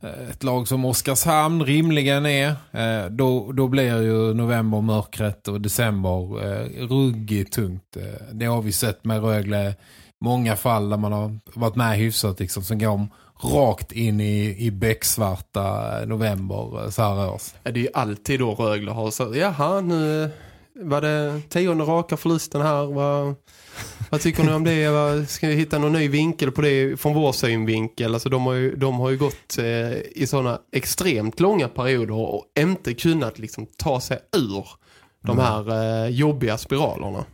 Eh, ett lag som Oskarshamn rimligen är, eh, då, då blir ju november mörkret och december eh, ruggigt tungt. Det har vi sett med Rögle många fall där man har varit med hyfsat liksom, som går om rakt in i, i becksvarta november så här års. Ja, det är ju alltid då Rögle har så, jaha nu var det tionde raka förlusten här. Vad, vad tycker ni om det? Vad, ska vi hitta någon ny vinkel på det från vår synvinkel? Alltså de har ju, de har ju gått eh, i sådana extremt långa perioder och inte kunnat liksom ta sig ur de här eh, jobbiga spiralerna.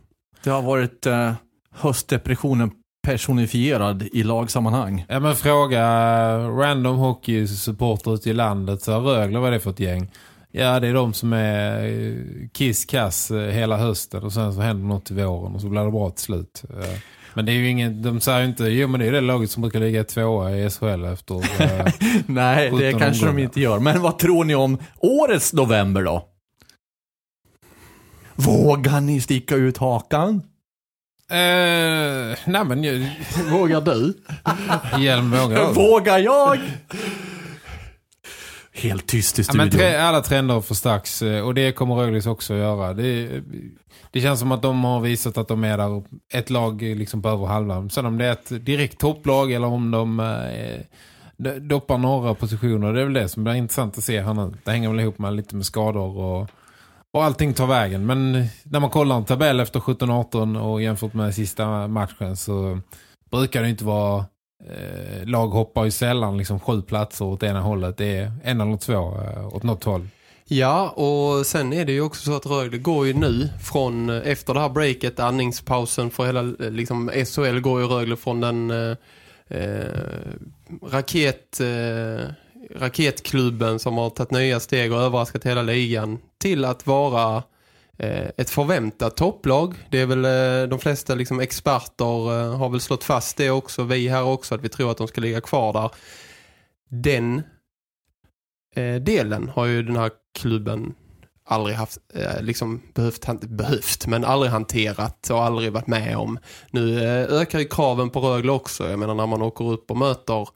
Det har varit eh, höstdepressionen personifierad i lagsammanhang. Ja men fråga eh, random hockey supporter ute i landet så Rögle vad är det för ett gäng? Ja det är de som är eh, kiss-kass eh, hela hösten och sen så händer något i våren och så blir det bra till slut. Eh, Men det är ju ingen, de säger ju inte, jo men det är det laget som brukar ligga tvåa i SHL efter eh, [laughs] Nej, det 17 kanske de inte gör. Men vad tror ni om årets november då? Vågar ni sticka ut hakan? Eh, nej men Vågar du? Hjelm vågar. Vågar jag? Helt tyst i Ja, studion. tre, alla trender förstärks eh, och det kommer Röglis också att göra. Det, det känns som att de har visat att de är där ett lag eh, liksom på över halvan. Sen om det är ett direkt topplag eller om de eh, doppar några positioner, det är väl det som blir intressant att se nu. Det hänger väl ihop med lite med skador och, och allting tar vägen. Men när man kollar en tabell efter 17-18 och jämfört med sista matchen så brukar det inte vara eh, lag hoppar ju sällan liksom sju platser åt ena hållet. Det är en eller två eh, åt något håll. Ja, och sen är det ju också så att Rögle går ju nu från, eh, efter det här breaket, andningspausen för hela, eh, liksom SHL går ju Rögle från den eh, eh, raket, eh, raketklubben som har tagit nya steg och överraskat hela ligan till att vara eh, Eh, ett förväntat topplag. Det är väl eh, de flesta liksom experter eh, har väl slått fast det också, vi här också, att vi tror att de ska ligga kvar där. Den delen har ju den här klubben aldrig haft, liksom behövt, behövt, men aldrig hanterat och aldrig varit med om. Nu ökar ju kraven på Rögle också. Jag menar när man åker upp och möter eh,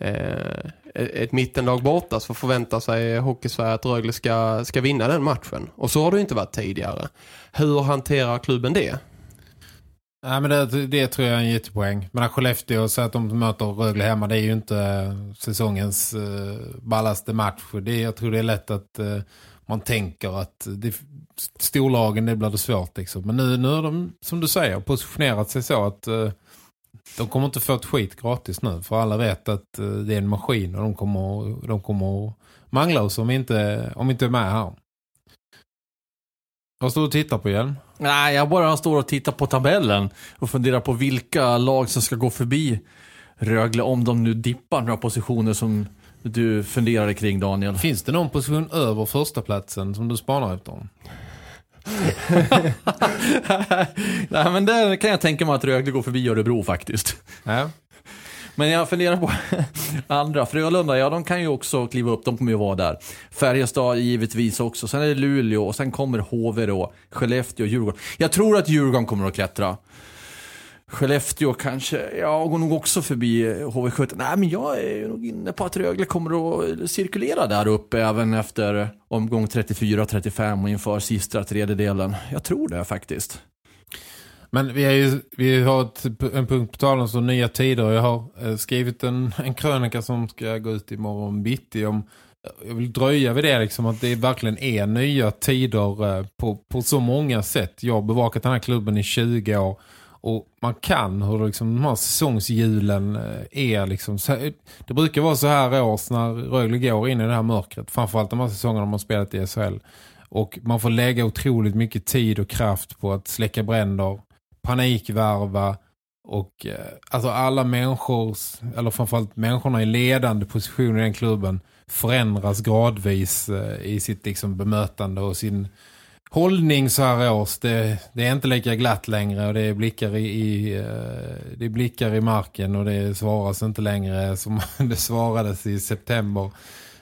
Eh, ett mittenlag borta så förväntar sig Hockeysverige att Rögle ska, ska vinna den matchen. Och så har det ju inte varit tidigare. Hur hanterar klubben det? Nej, men det, det tror jag är en jättepoäng. Men att Skellefteå så att de möter Rögle hemma, det är ju inte eh, säsongens eh, ballaste match. Det, jag tror det är lätt att eh, man tänker att det, storlagen det blir det svårt. Liksom. Men nu, nu har de, som du säger, positionerat sig så att eh, de kommer inte få ett skit gratis nu. För alla vet att eh, det är en maskin och de kommer, de kommer att mangla oss om vi inte, om vi inte är med här. Vad står du och tittar på, Hjelm? Nej, jag bara står och tittar på tabellen och funderar på vilka lag som ska gå förbi Rögle om de nu dippar några positioner som du funderade kring Daniel. Finns det någon position över första platsen som du spanar efter? [laughs] Nej, men där kan jag tänka mig att Rögle går förbi Örebro faktiskt. Ja. Men jag funderar på [laughs] andra. Frölunda, ja de kan ju också kliva upp, de kommer ju vara där. Färjestad givetvis också. Sen är det Luleå och sen kommer HV då. Skellefteå och Djurgården. Jag tror att Djurgården kommer att klättra. Skellefteå kanske, jag går nog också förbi eh, HV70. Nej men jag är nog inne på att Rögle kommer att eh, cirkulera där uppe även efter eh, omgång 34-35 och inför sista tredjedelen. Jag tror det faktiskt. Men vi, är ju, vi har ett, en punkt på talen som nya tider. Jag har skrivit en, en krönika som ska gå ut imorgon bitti om jag vill dröja vid det liksom att det verkligen är nya tider på, på så många sätt. Jag har bevakat den här klubben i 20 år och man kan hur liksom de här säsongshjulen eh, är liksom så det brukar vara så här års när Rögle går in i det här mörkret framförallt de här säsongerna man har spelat i SHL och man får lägga otroligt mycket tid och kraft på att släcka bränder panikvärva och eh, alltså alla människor eller framförallt människorna i ledande position i den klubben förändras gradvis eh, i sitt liksom bemötande och sin hållning så här års. Det, det är inte lika glatt längre och det är blickar i, i, eh, det är blickar i marken och det svaras inte längre som [laughs] det svarades i september.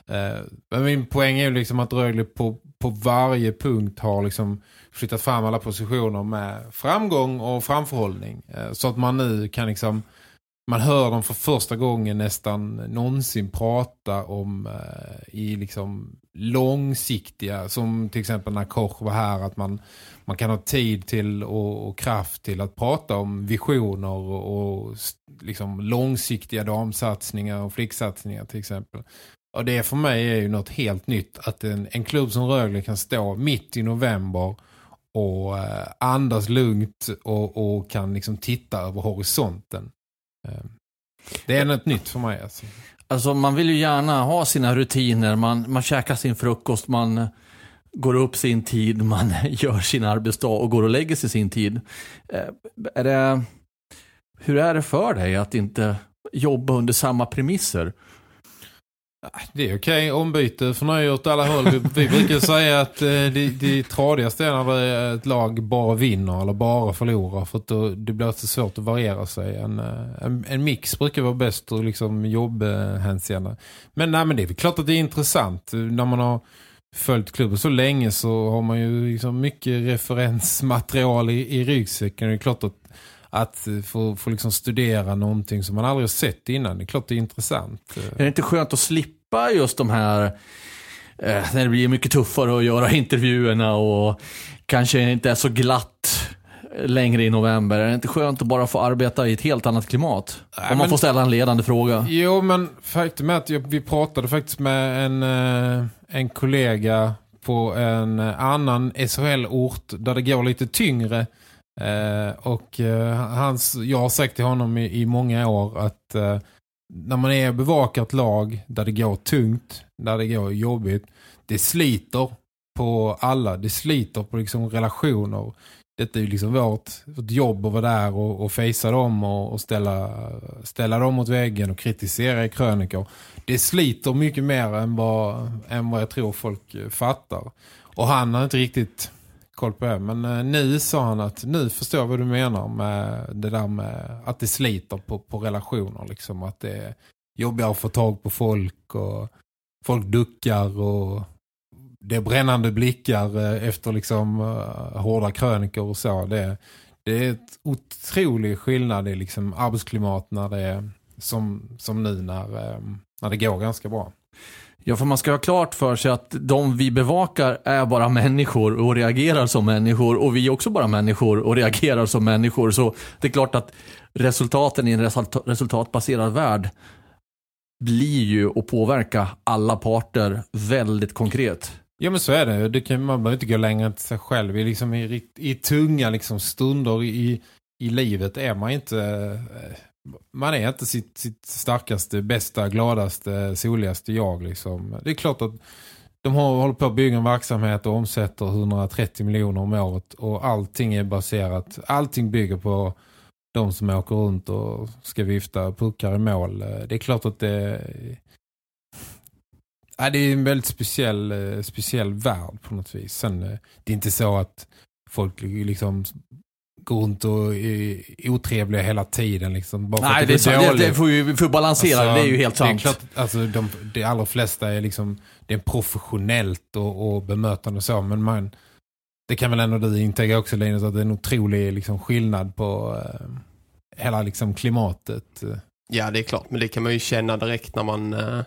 Eh, men min poäng är ju liksom att Rögle på, på varje punkt har liksom flyttat fram alla positioner med framgång och framförhållning. Eh, så att man nu kan liksom man hör dem för första gången nästan någonsin prata om eh, i liksom långsiktiga, som till exempel när Koch var här, att man, man kan ha tid till och, och kraft till att prata om visioner och, och liksom långsiktiga damsatsningar och flicksatsningar till exempel. Och det för mig är ju något helt nytt att en, en klubb som Rögle kan stå mitt i november och eh, andas lugnt och, och kan liksom titta över horisonten. Ehm, det är något nytt för mig alltså. Alltså man vill ju gärna ha sina rutiner, man, man käkar sin frukost, man går upp sin tid, [laughs] man gör sin arbetsdag och går och lägger sig sin tid. Ehm, är det, hur är det för dig att inte jobba under samma premisser? Det är okej, ombyte förnöjer åt alla håll. Vi, vi brukar säga att eh, det, det tradigaste är när det- ett lag bara vinner eller bara förlorar. För att då, det blir så svårt att variera sig. En, eh, en, en mix brukar vara bäst och liksom jobbhänseende. Men, nej, men det är väl klart att det är intressant. När man har följt klubben så länge så har man ju liksom mycket referensmaterial i, i ryggsäcken. Det är klart att, att få, få liksom studera någonting som man aldrig sett innan. det är klart det är intressant. Är det inte skönt att slippa just de här eh, när det blir mycket tuffare att göra intervjuerna och kanske inte är så glatt längre i november. Är det inte skönt att bara få arbeta i ett helt annat klimat? Nej, Om man men- får ställa en ledande fråga. Jo, men faktum är att jag, vi pratade faktiskt med en, eh, en kollega på en eh, annan SHL-ort där det går lite tyngre. Eh, och eh, hans, jag har sagt till honom i, i många år att eh, när man är bevakat lag där det går tungt, där det går jobbigt, det sliter på alla. Det sliter på liksom relationer. Detta är ju liksom vårt, vårt jobb att vara där och, och fejsa dem och, och ställa, ställa dem mot väggen och kritisera i krönikor. Det sliter mycket mer än vad, än vad jag tror folk eh, fattar. Och han har inte riktigt koll på det. Men eh, nu sa han att nu förstår jag vad du menar med det där med att det sliter på, på relationer. Liksom. Att det är jobbigare att få tag på folk och folk duckar och det är brännande blickar eh, efter liksom eh, hårda krönikor och så. Det, det är ett otrolig skillnad i liksom arbetsklimat när det är som, som nu när, eh, när det går ganska bra. Ja, för man ska ha klart för sig att de vi bevakar är bara människor och reagerar som människor. Och vi är också bara människor och reagerar som människor. Så det är klart att resultaten i en resultatbaserad värld blir ju att påverka alla parter väldigt konkret. Ja men så är det. det kan, man behöver inte gå längre än till sig själv. I, liksom i, i tunga liksom, stunder i, i livet är man inte... Eh, man är inte sitt, sitt starkaste, bästa, gladaste, soligaste jag. Liksom. Det är klart att de har, håller på att bygga en verksamhet och omsätter 130 miljoner om året. Och allting är baserat, allting bygger på de som åker runt och ska vifta puckar i mål. Det är klart att det Ja, det är en väldigt speciell, speciell värld på något vis. Sen, eh, det är inte så att folk liksom går runt och är otrevliga hela tiden. Liksom, bara för Nej, det, är det, det får vi får balansera, Alltså, det är ju helt sant. Det är klart, alltså, de, de allra flesta är liksom, det är professionellt och, och bemötande och så, men man, det kan väl ändå du intägga också Linus, att det är en otrolig liksom, skillnad på eh, hela liksom, klimatet. eh. Ja, det är klart. Men det kan man ju känna direkt när man eh,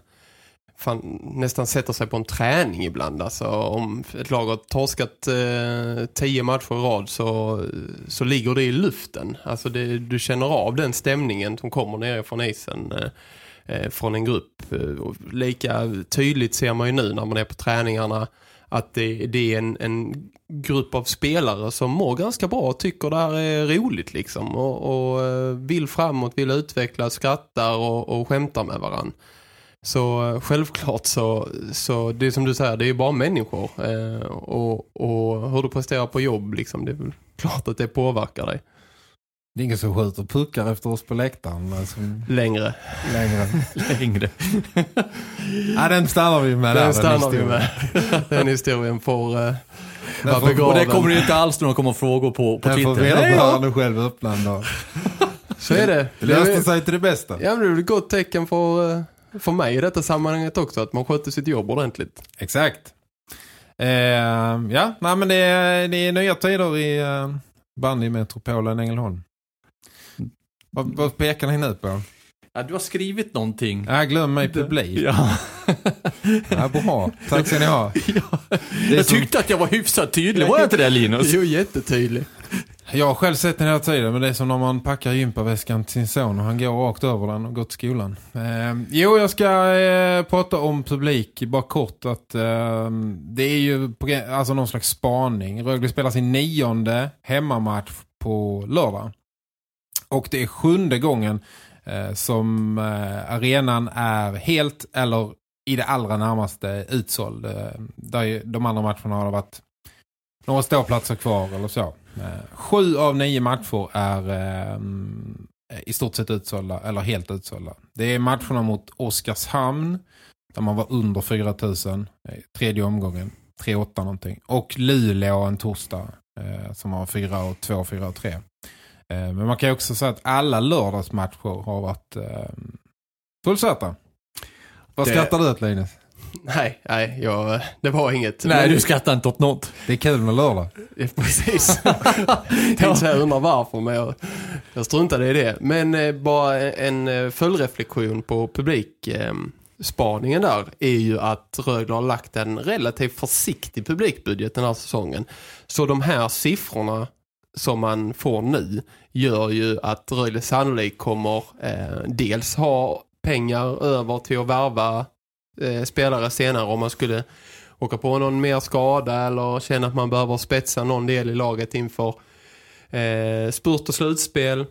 fan, nästan sätter sig på en träning ibland. Alltså, om ett lag har torskat eh, tio matcher i rad så, så ligger det i luften. Alltså det, du känner av den stämningen som kommer ner från isen eh, eh, från en grupp. Eh, och lika tydligt ser man ju nu när man är på träningarna att det, det är en, en grupp av spelare som mår ganska bra och tycker det här är roligt liksom och, och eh, vill framåt, vill utvecklas, skrattar och, och skämtar med varandra så eh, självklart så, så det är som du säger, det är ju bara människor eh, och, och hur du presterar på jobb liksom, det är väl klart att det påverkar dig Det är ingen som skjuter puckar efter oss på läktaren. Alltså, längre. längre. [laughs] Längre. ja, den stannar vi med. där, Den stannar vi med. [laughs] Den historien får eh, Den vara får- Och det begraven. kommer ju inte alls när de kommer frågor på, på Den får Twitter. Nej, ja. vederbörande själv öppna en dag. [laughs] Så är det. Det löste sig till det bästa. Ja, men det är ett gott tecken för, eh, för mig i detta sammanhanget också, att man sköter sitt jobb ordentligt. Exakt. Eh, ja, nej, men det är, det är nya tider i eh, bandymetropolen Ängelholm. Vad, vad pekar ni nu på? Ja, du har skrivit någonting. Ja, glöm mig publik. Ja. [laughs] Ja, bra. Tack ska ni ha. [laughs] ja. Jag som- tyckte att jag var hyfsat tydlig, var jag inte det Linus? Jo, jättetydlig. Jag har själv sett den hela tiden, men det är som när man packar gympaväskan till sin son och han går rakt över den och går till skolan. Eh, jo, jag ska eh, prata om publik, bara kort att eh, det är ju på, alltså någon slags spaning. Rögle spelar sin nionde hemmamatch på lördag. Och det är sjunde gången Eh, som eh, arenan är helt eller i det allra närmaste utsåld. Eh, där de andra matcherna har det varit några ståplatser kvar eller så. Eh, sju av nio matcher är eh, i stort sett utsålda, eller helt utsålda. Det är matcherna mot Oskarshamn, där man var under 4000, eh, tredje omgången, 3-8 någonting. Och Luleå en torsdag, eh, som var 4 och 2, 4 och 3. Eh, men man kan ju också säga att alla lördagsmatcher har varit eh, fullsatta. Vad Det- skrattar du åt Linus? Nej, nej, jag, det var inget. Nej, Men- du skrattar inte åt något. Det är kul med lördag. Ja, Precis. Jag tänkte säga, undrar varför, men jag, jag struntade i det. Men eh, bara en eh, följdreflektion på publikspaningen eh, spaningen där är ju att Rögle har lagt en relativt försiktig publikbudget den här säsongen. Så de här siffrorna som man får nu gör ju att Rögle sannolikt kommer eh, dels ha pengar över till att värva eh, spelare senare om man skulle åka på någon mer skada eller känna att man behöver spetsa någon del i laget inför eh, spurt och slutspel.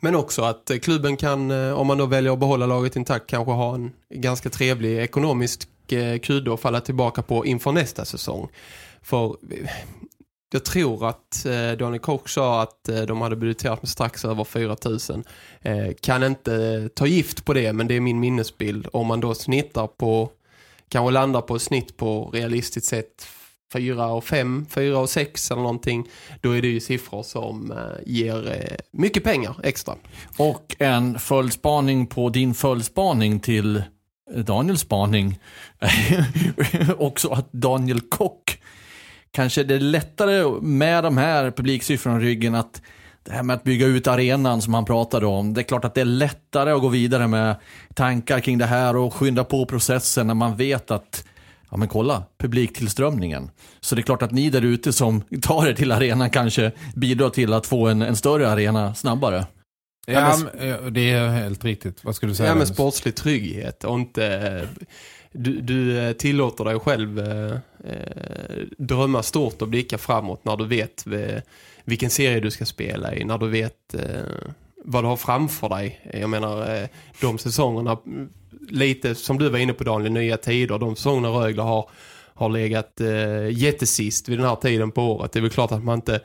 Men också att klubben kan, eh, om man då väljer att behålla laget intakt, kanske ha en ganska trevlig ekonomisk eh, kudde att falla tillbaka på inför nästa säsong. För eh, jag tror att eh, Daniel Koch sa att eh, de hade budgeterat med strax över 4 000. Eh, kan inte eh, ta gift på det, men det är min minnesbild. Om man då snittar på, kanske landar på ett snitt på realistiskt sett 4 och 5, 4 och 6 eller någonting. Då är det ju siffror som eh, ger eh, mycket pengar extra. Och en följdspaning på din följdspaning till eh, Daniels spaning. [laughs] Också att Daniel Kock kanske det är lättare med de här publiksiffrorna i ryggen att det här med att bygga ut arenan som han pratade om. Det är klart att det är lättare att gå vidare med tankar kring det här och skynda på processen när man vet att Ja men kolla, publiktillströmningen. Så det är klart att ni där ute som tar er till arenan kanske bidrar till att få en, en större arena snabbare. Ja, men, det är helt riktigt. Vad skulle du säga? Ja, men sportslig trygghet och inte... Du, du eh, tillåter dig själv eh, eh, drömma stort och blicka framåt när du vet eh, vilken serie du ska spela i, när du vet eh, vad du har framför dig. Jag menar, eh, de säsongerna, mm, lite som du var inne på Daniel, nya tider, de säsongerna Rögle har, har legat eh, jättesist vid den här tiden på året. Det är väl klart att man inte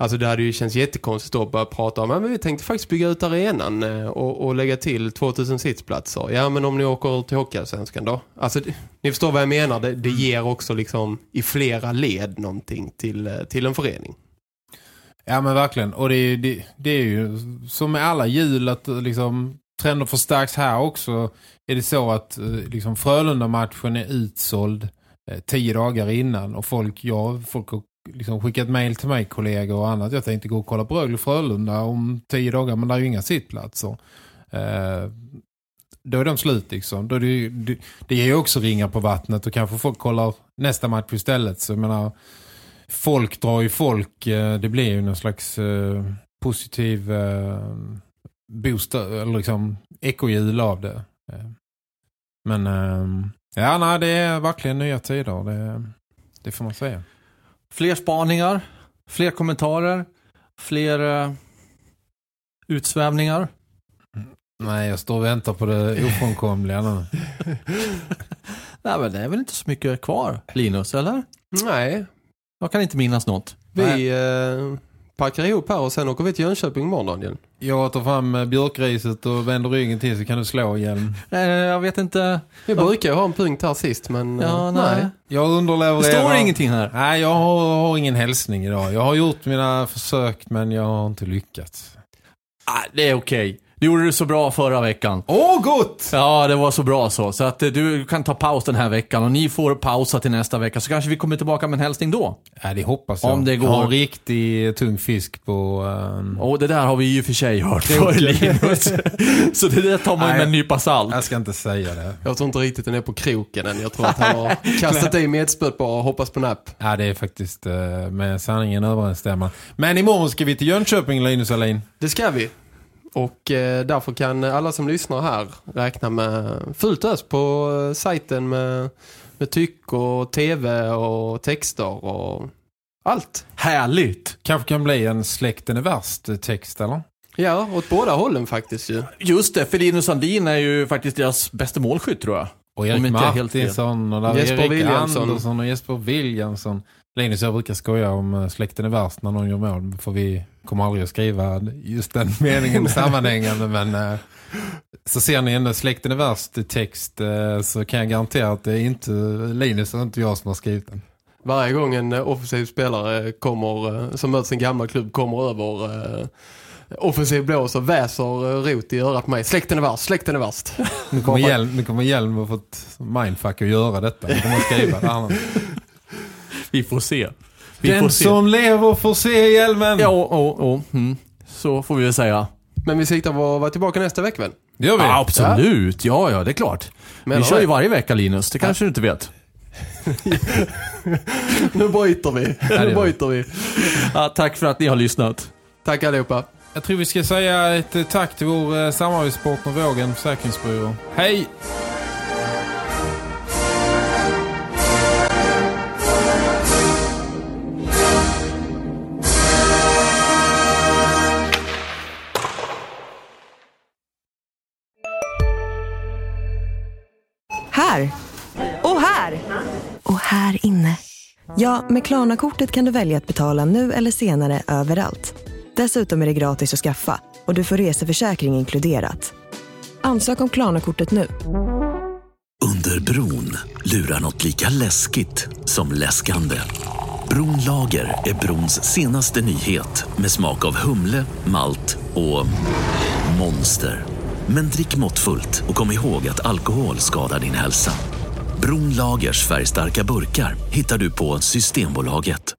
Alltså det hade ju känts jättekonstigt att börja prata om, ja, men vi tänkte faktiskt bygga ut arenan eh, och, och lägga till 2000 sittplatser. Ja men om ni åker till Hockeyallsvenskan då? Alltså det- ni förstår vad jag menar, det, det ger också liksom i flera led någonting till, eh, till en förening. Ja men verkligen. Och det är, det, det är ju som med alla jul att eh, liksom, trender förstärks här också. Är det så att liksom, Frölunda-matchen är utsåld tio dagar innan. Och folk, ja, folk har liksom skickat mejl till mig, kollegor och annat. Jag tänkte gå och kolla på Rögle-Frölunda om tio dagar men det är ju inga sittplatser. Eh, då är de slut liksom. Då är det, det, det ger ju också ringar på vattnet och kanske folk kollar nästa match istället. Så jag menar, folk drar ju folk. eh, Det blir ju någon slags eh, positiv eh, boost, eller liksom ekohjul av det. Eh, men eh, ja, nej, det är verkligen nya tider. Det, det får man säga. Fler spaningar, fler kommentarer, fler eh, utsvävningar. Nej, jag står och väntar på det ofrånkomliga nu. [laughs] Nej men det är väl inte så mycket kvar, Linus, eller? Nej, Jag kan inte minnas något. vi eh, packar ihop här och sen åker vi till Jönköping imorgon Daniel. Jag tar fram eh, björkriset och vänder ryggen till så kan du slå igen. Eh, jag vet inte. Vi brukar ju ha en punkt här sist men eh, Ja, nej. Jag Det underlevererar. står ingenting här. Nej, jag har, har ingen hälsning idag. Jag har gjort mina försök men jag har inte lyckats. Ah, det är okej. Du gjorde det så bra förra veckan. Åh, gott! Ja, det var så bra så. Så att eh, du kan ta paus den här veckan och ni får pausa till nästa vecka. Så kanske vi kommer tillbaka med en hälsning då. Ja, det hoppas jag. Om det går. en riktig tung fisk på... ehm, Och det där har vi ju för sig hört för Linus. [laughs] Så det där tar man med en nypa salt. Jag ska inte säga det. Jag tror inte riktigt den är på kroken än. Jag tror att han har [laughs] kastat i medspöt bara och hoppas på napp. Ja, det är faktiskt eh, med sanningen överensstämmande. Men imorgon ska vi till Jönköping, Linus Alin. Det ska vi. Och eh, därför kan alla som lyssnar här räkna med fullt ös på eh, sajten med, med tyck och tv och texter och allt. Härligt. Kanske kan bli en släkten är värst-text, eller? Ja, åt båda hållen faktiskt ju. Just det, för Linus Sandin är ju faktiskt deras bästa målskytt tror jag. Och Erik. Martinsson och Jesper Erik Williamson. Andersson och Jesper Williamson. Linus jag brukar skoja om eh, släkten är värst när någon gör mål. För vi kommer aldrig att skriva just den [laughs] meningen sammanhängande. men eh, så ser ni ändå släkten är värst i text eh, så kan jag garantera att det är inte Linus och inte jag som har skrivit den. Varje gång en offensiv spelare kommer, som möter sin gamla klubb kommer över offensiv blås och väser rot i örat på mig. Släkten är värst, släkten är värst. Nu kommer Hjelm, nu kommer Hjelm att få ett mindfuck att göra detta. Nu kommer skriva det. [laughs] [laughs] Vi får se. Vi får Den se. som lever får se Hjelmen. Ja, ja, ja. Mm. Så får vi väl säga. Men vi siktar på att vara tillbaka nästa vecka väl? Det gör vi. Ja, absolut. Ja, ja, det är klart. Men vi kör ju varje vecka Linus, det kanske du inte vet. [laughs] Nu bryter vi. Nu bryter vi. Ja, tack för att ni har lyssnat. Tack allihopa. Jag tror vi ska säga ett tack till vår eh, samarbetspartner Vågen Försäkringsbyrå. Hej! Här! Och här! Och här inne. Ja, med Klarna-kortet kan du välja att betala nu eller senare överallt. Dessutom är det gratis att skaffa och du får reseförsäkring inkluderat. Ansök om Klarna-kortet nu. Under bron lurar något lika läskigt som läskande. Bronlager är brons senaste nyhet med smak av humle, malt och monster. Men drick måttfullt och kom ihåg att alkohol skadar din hälsa. Bron Lagers färgstarka burkar hittar du på Systembolaget.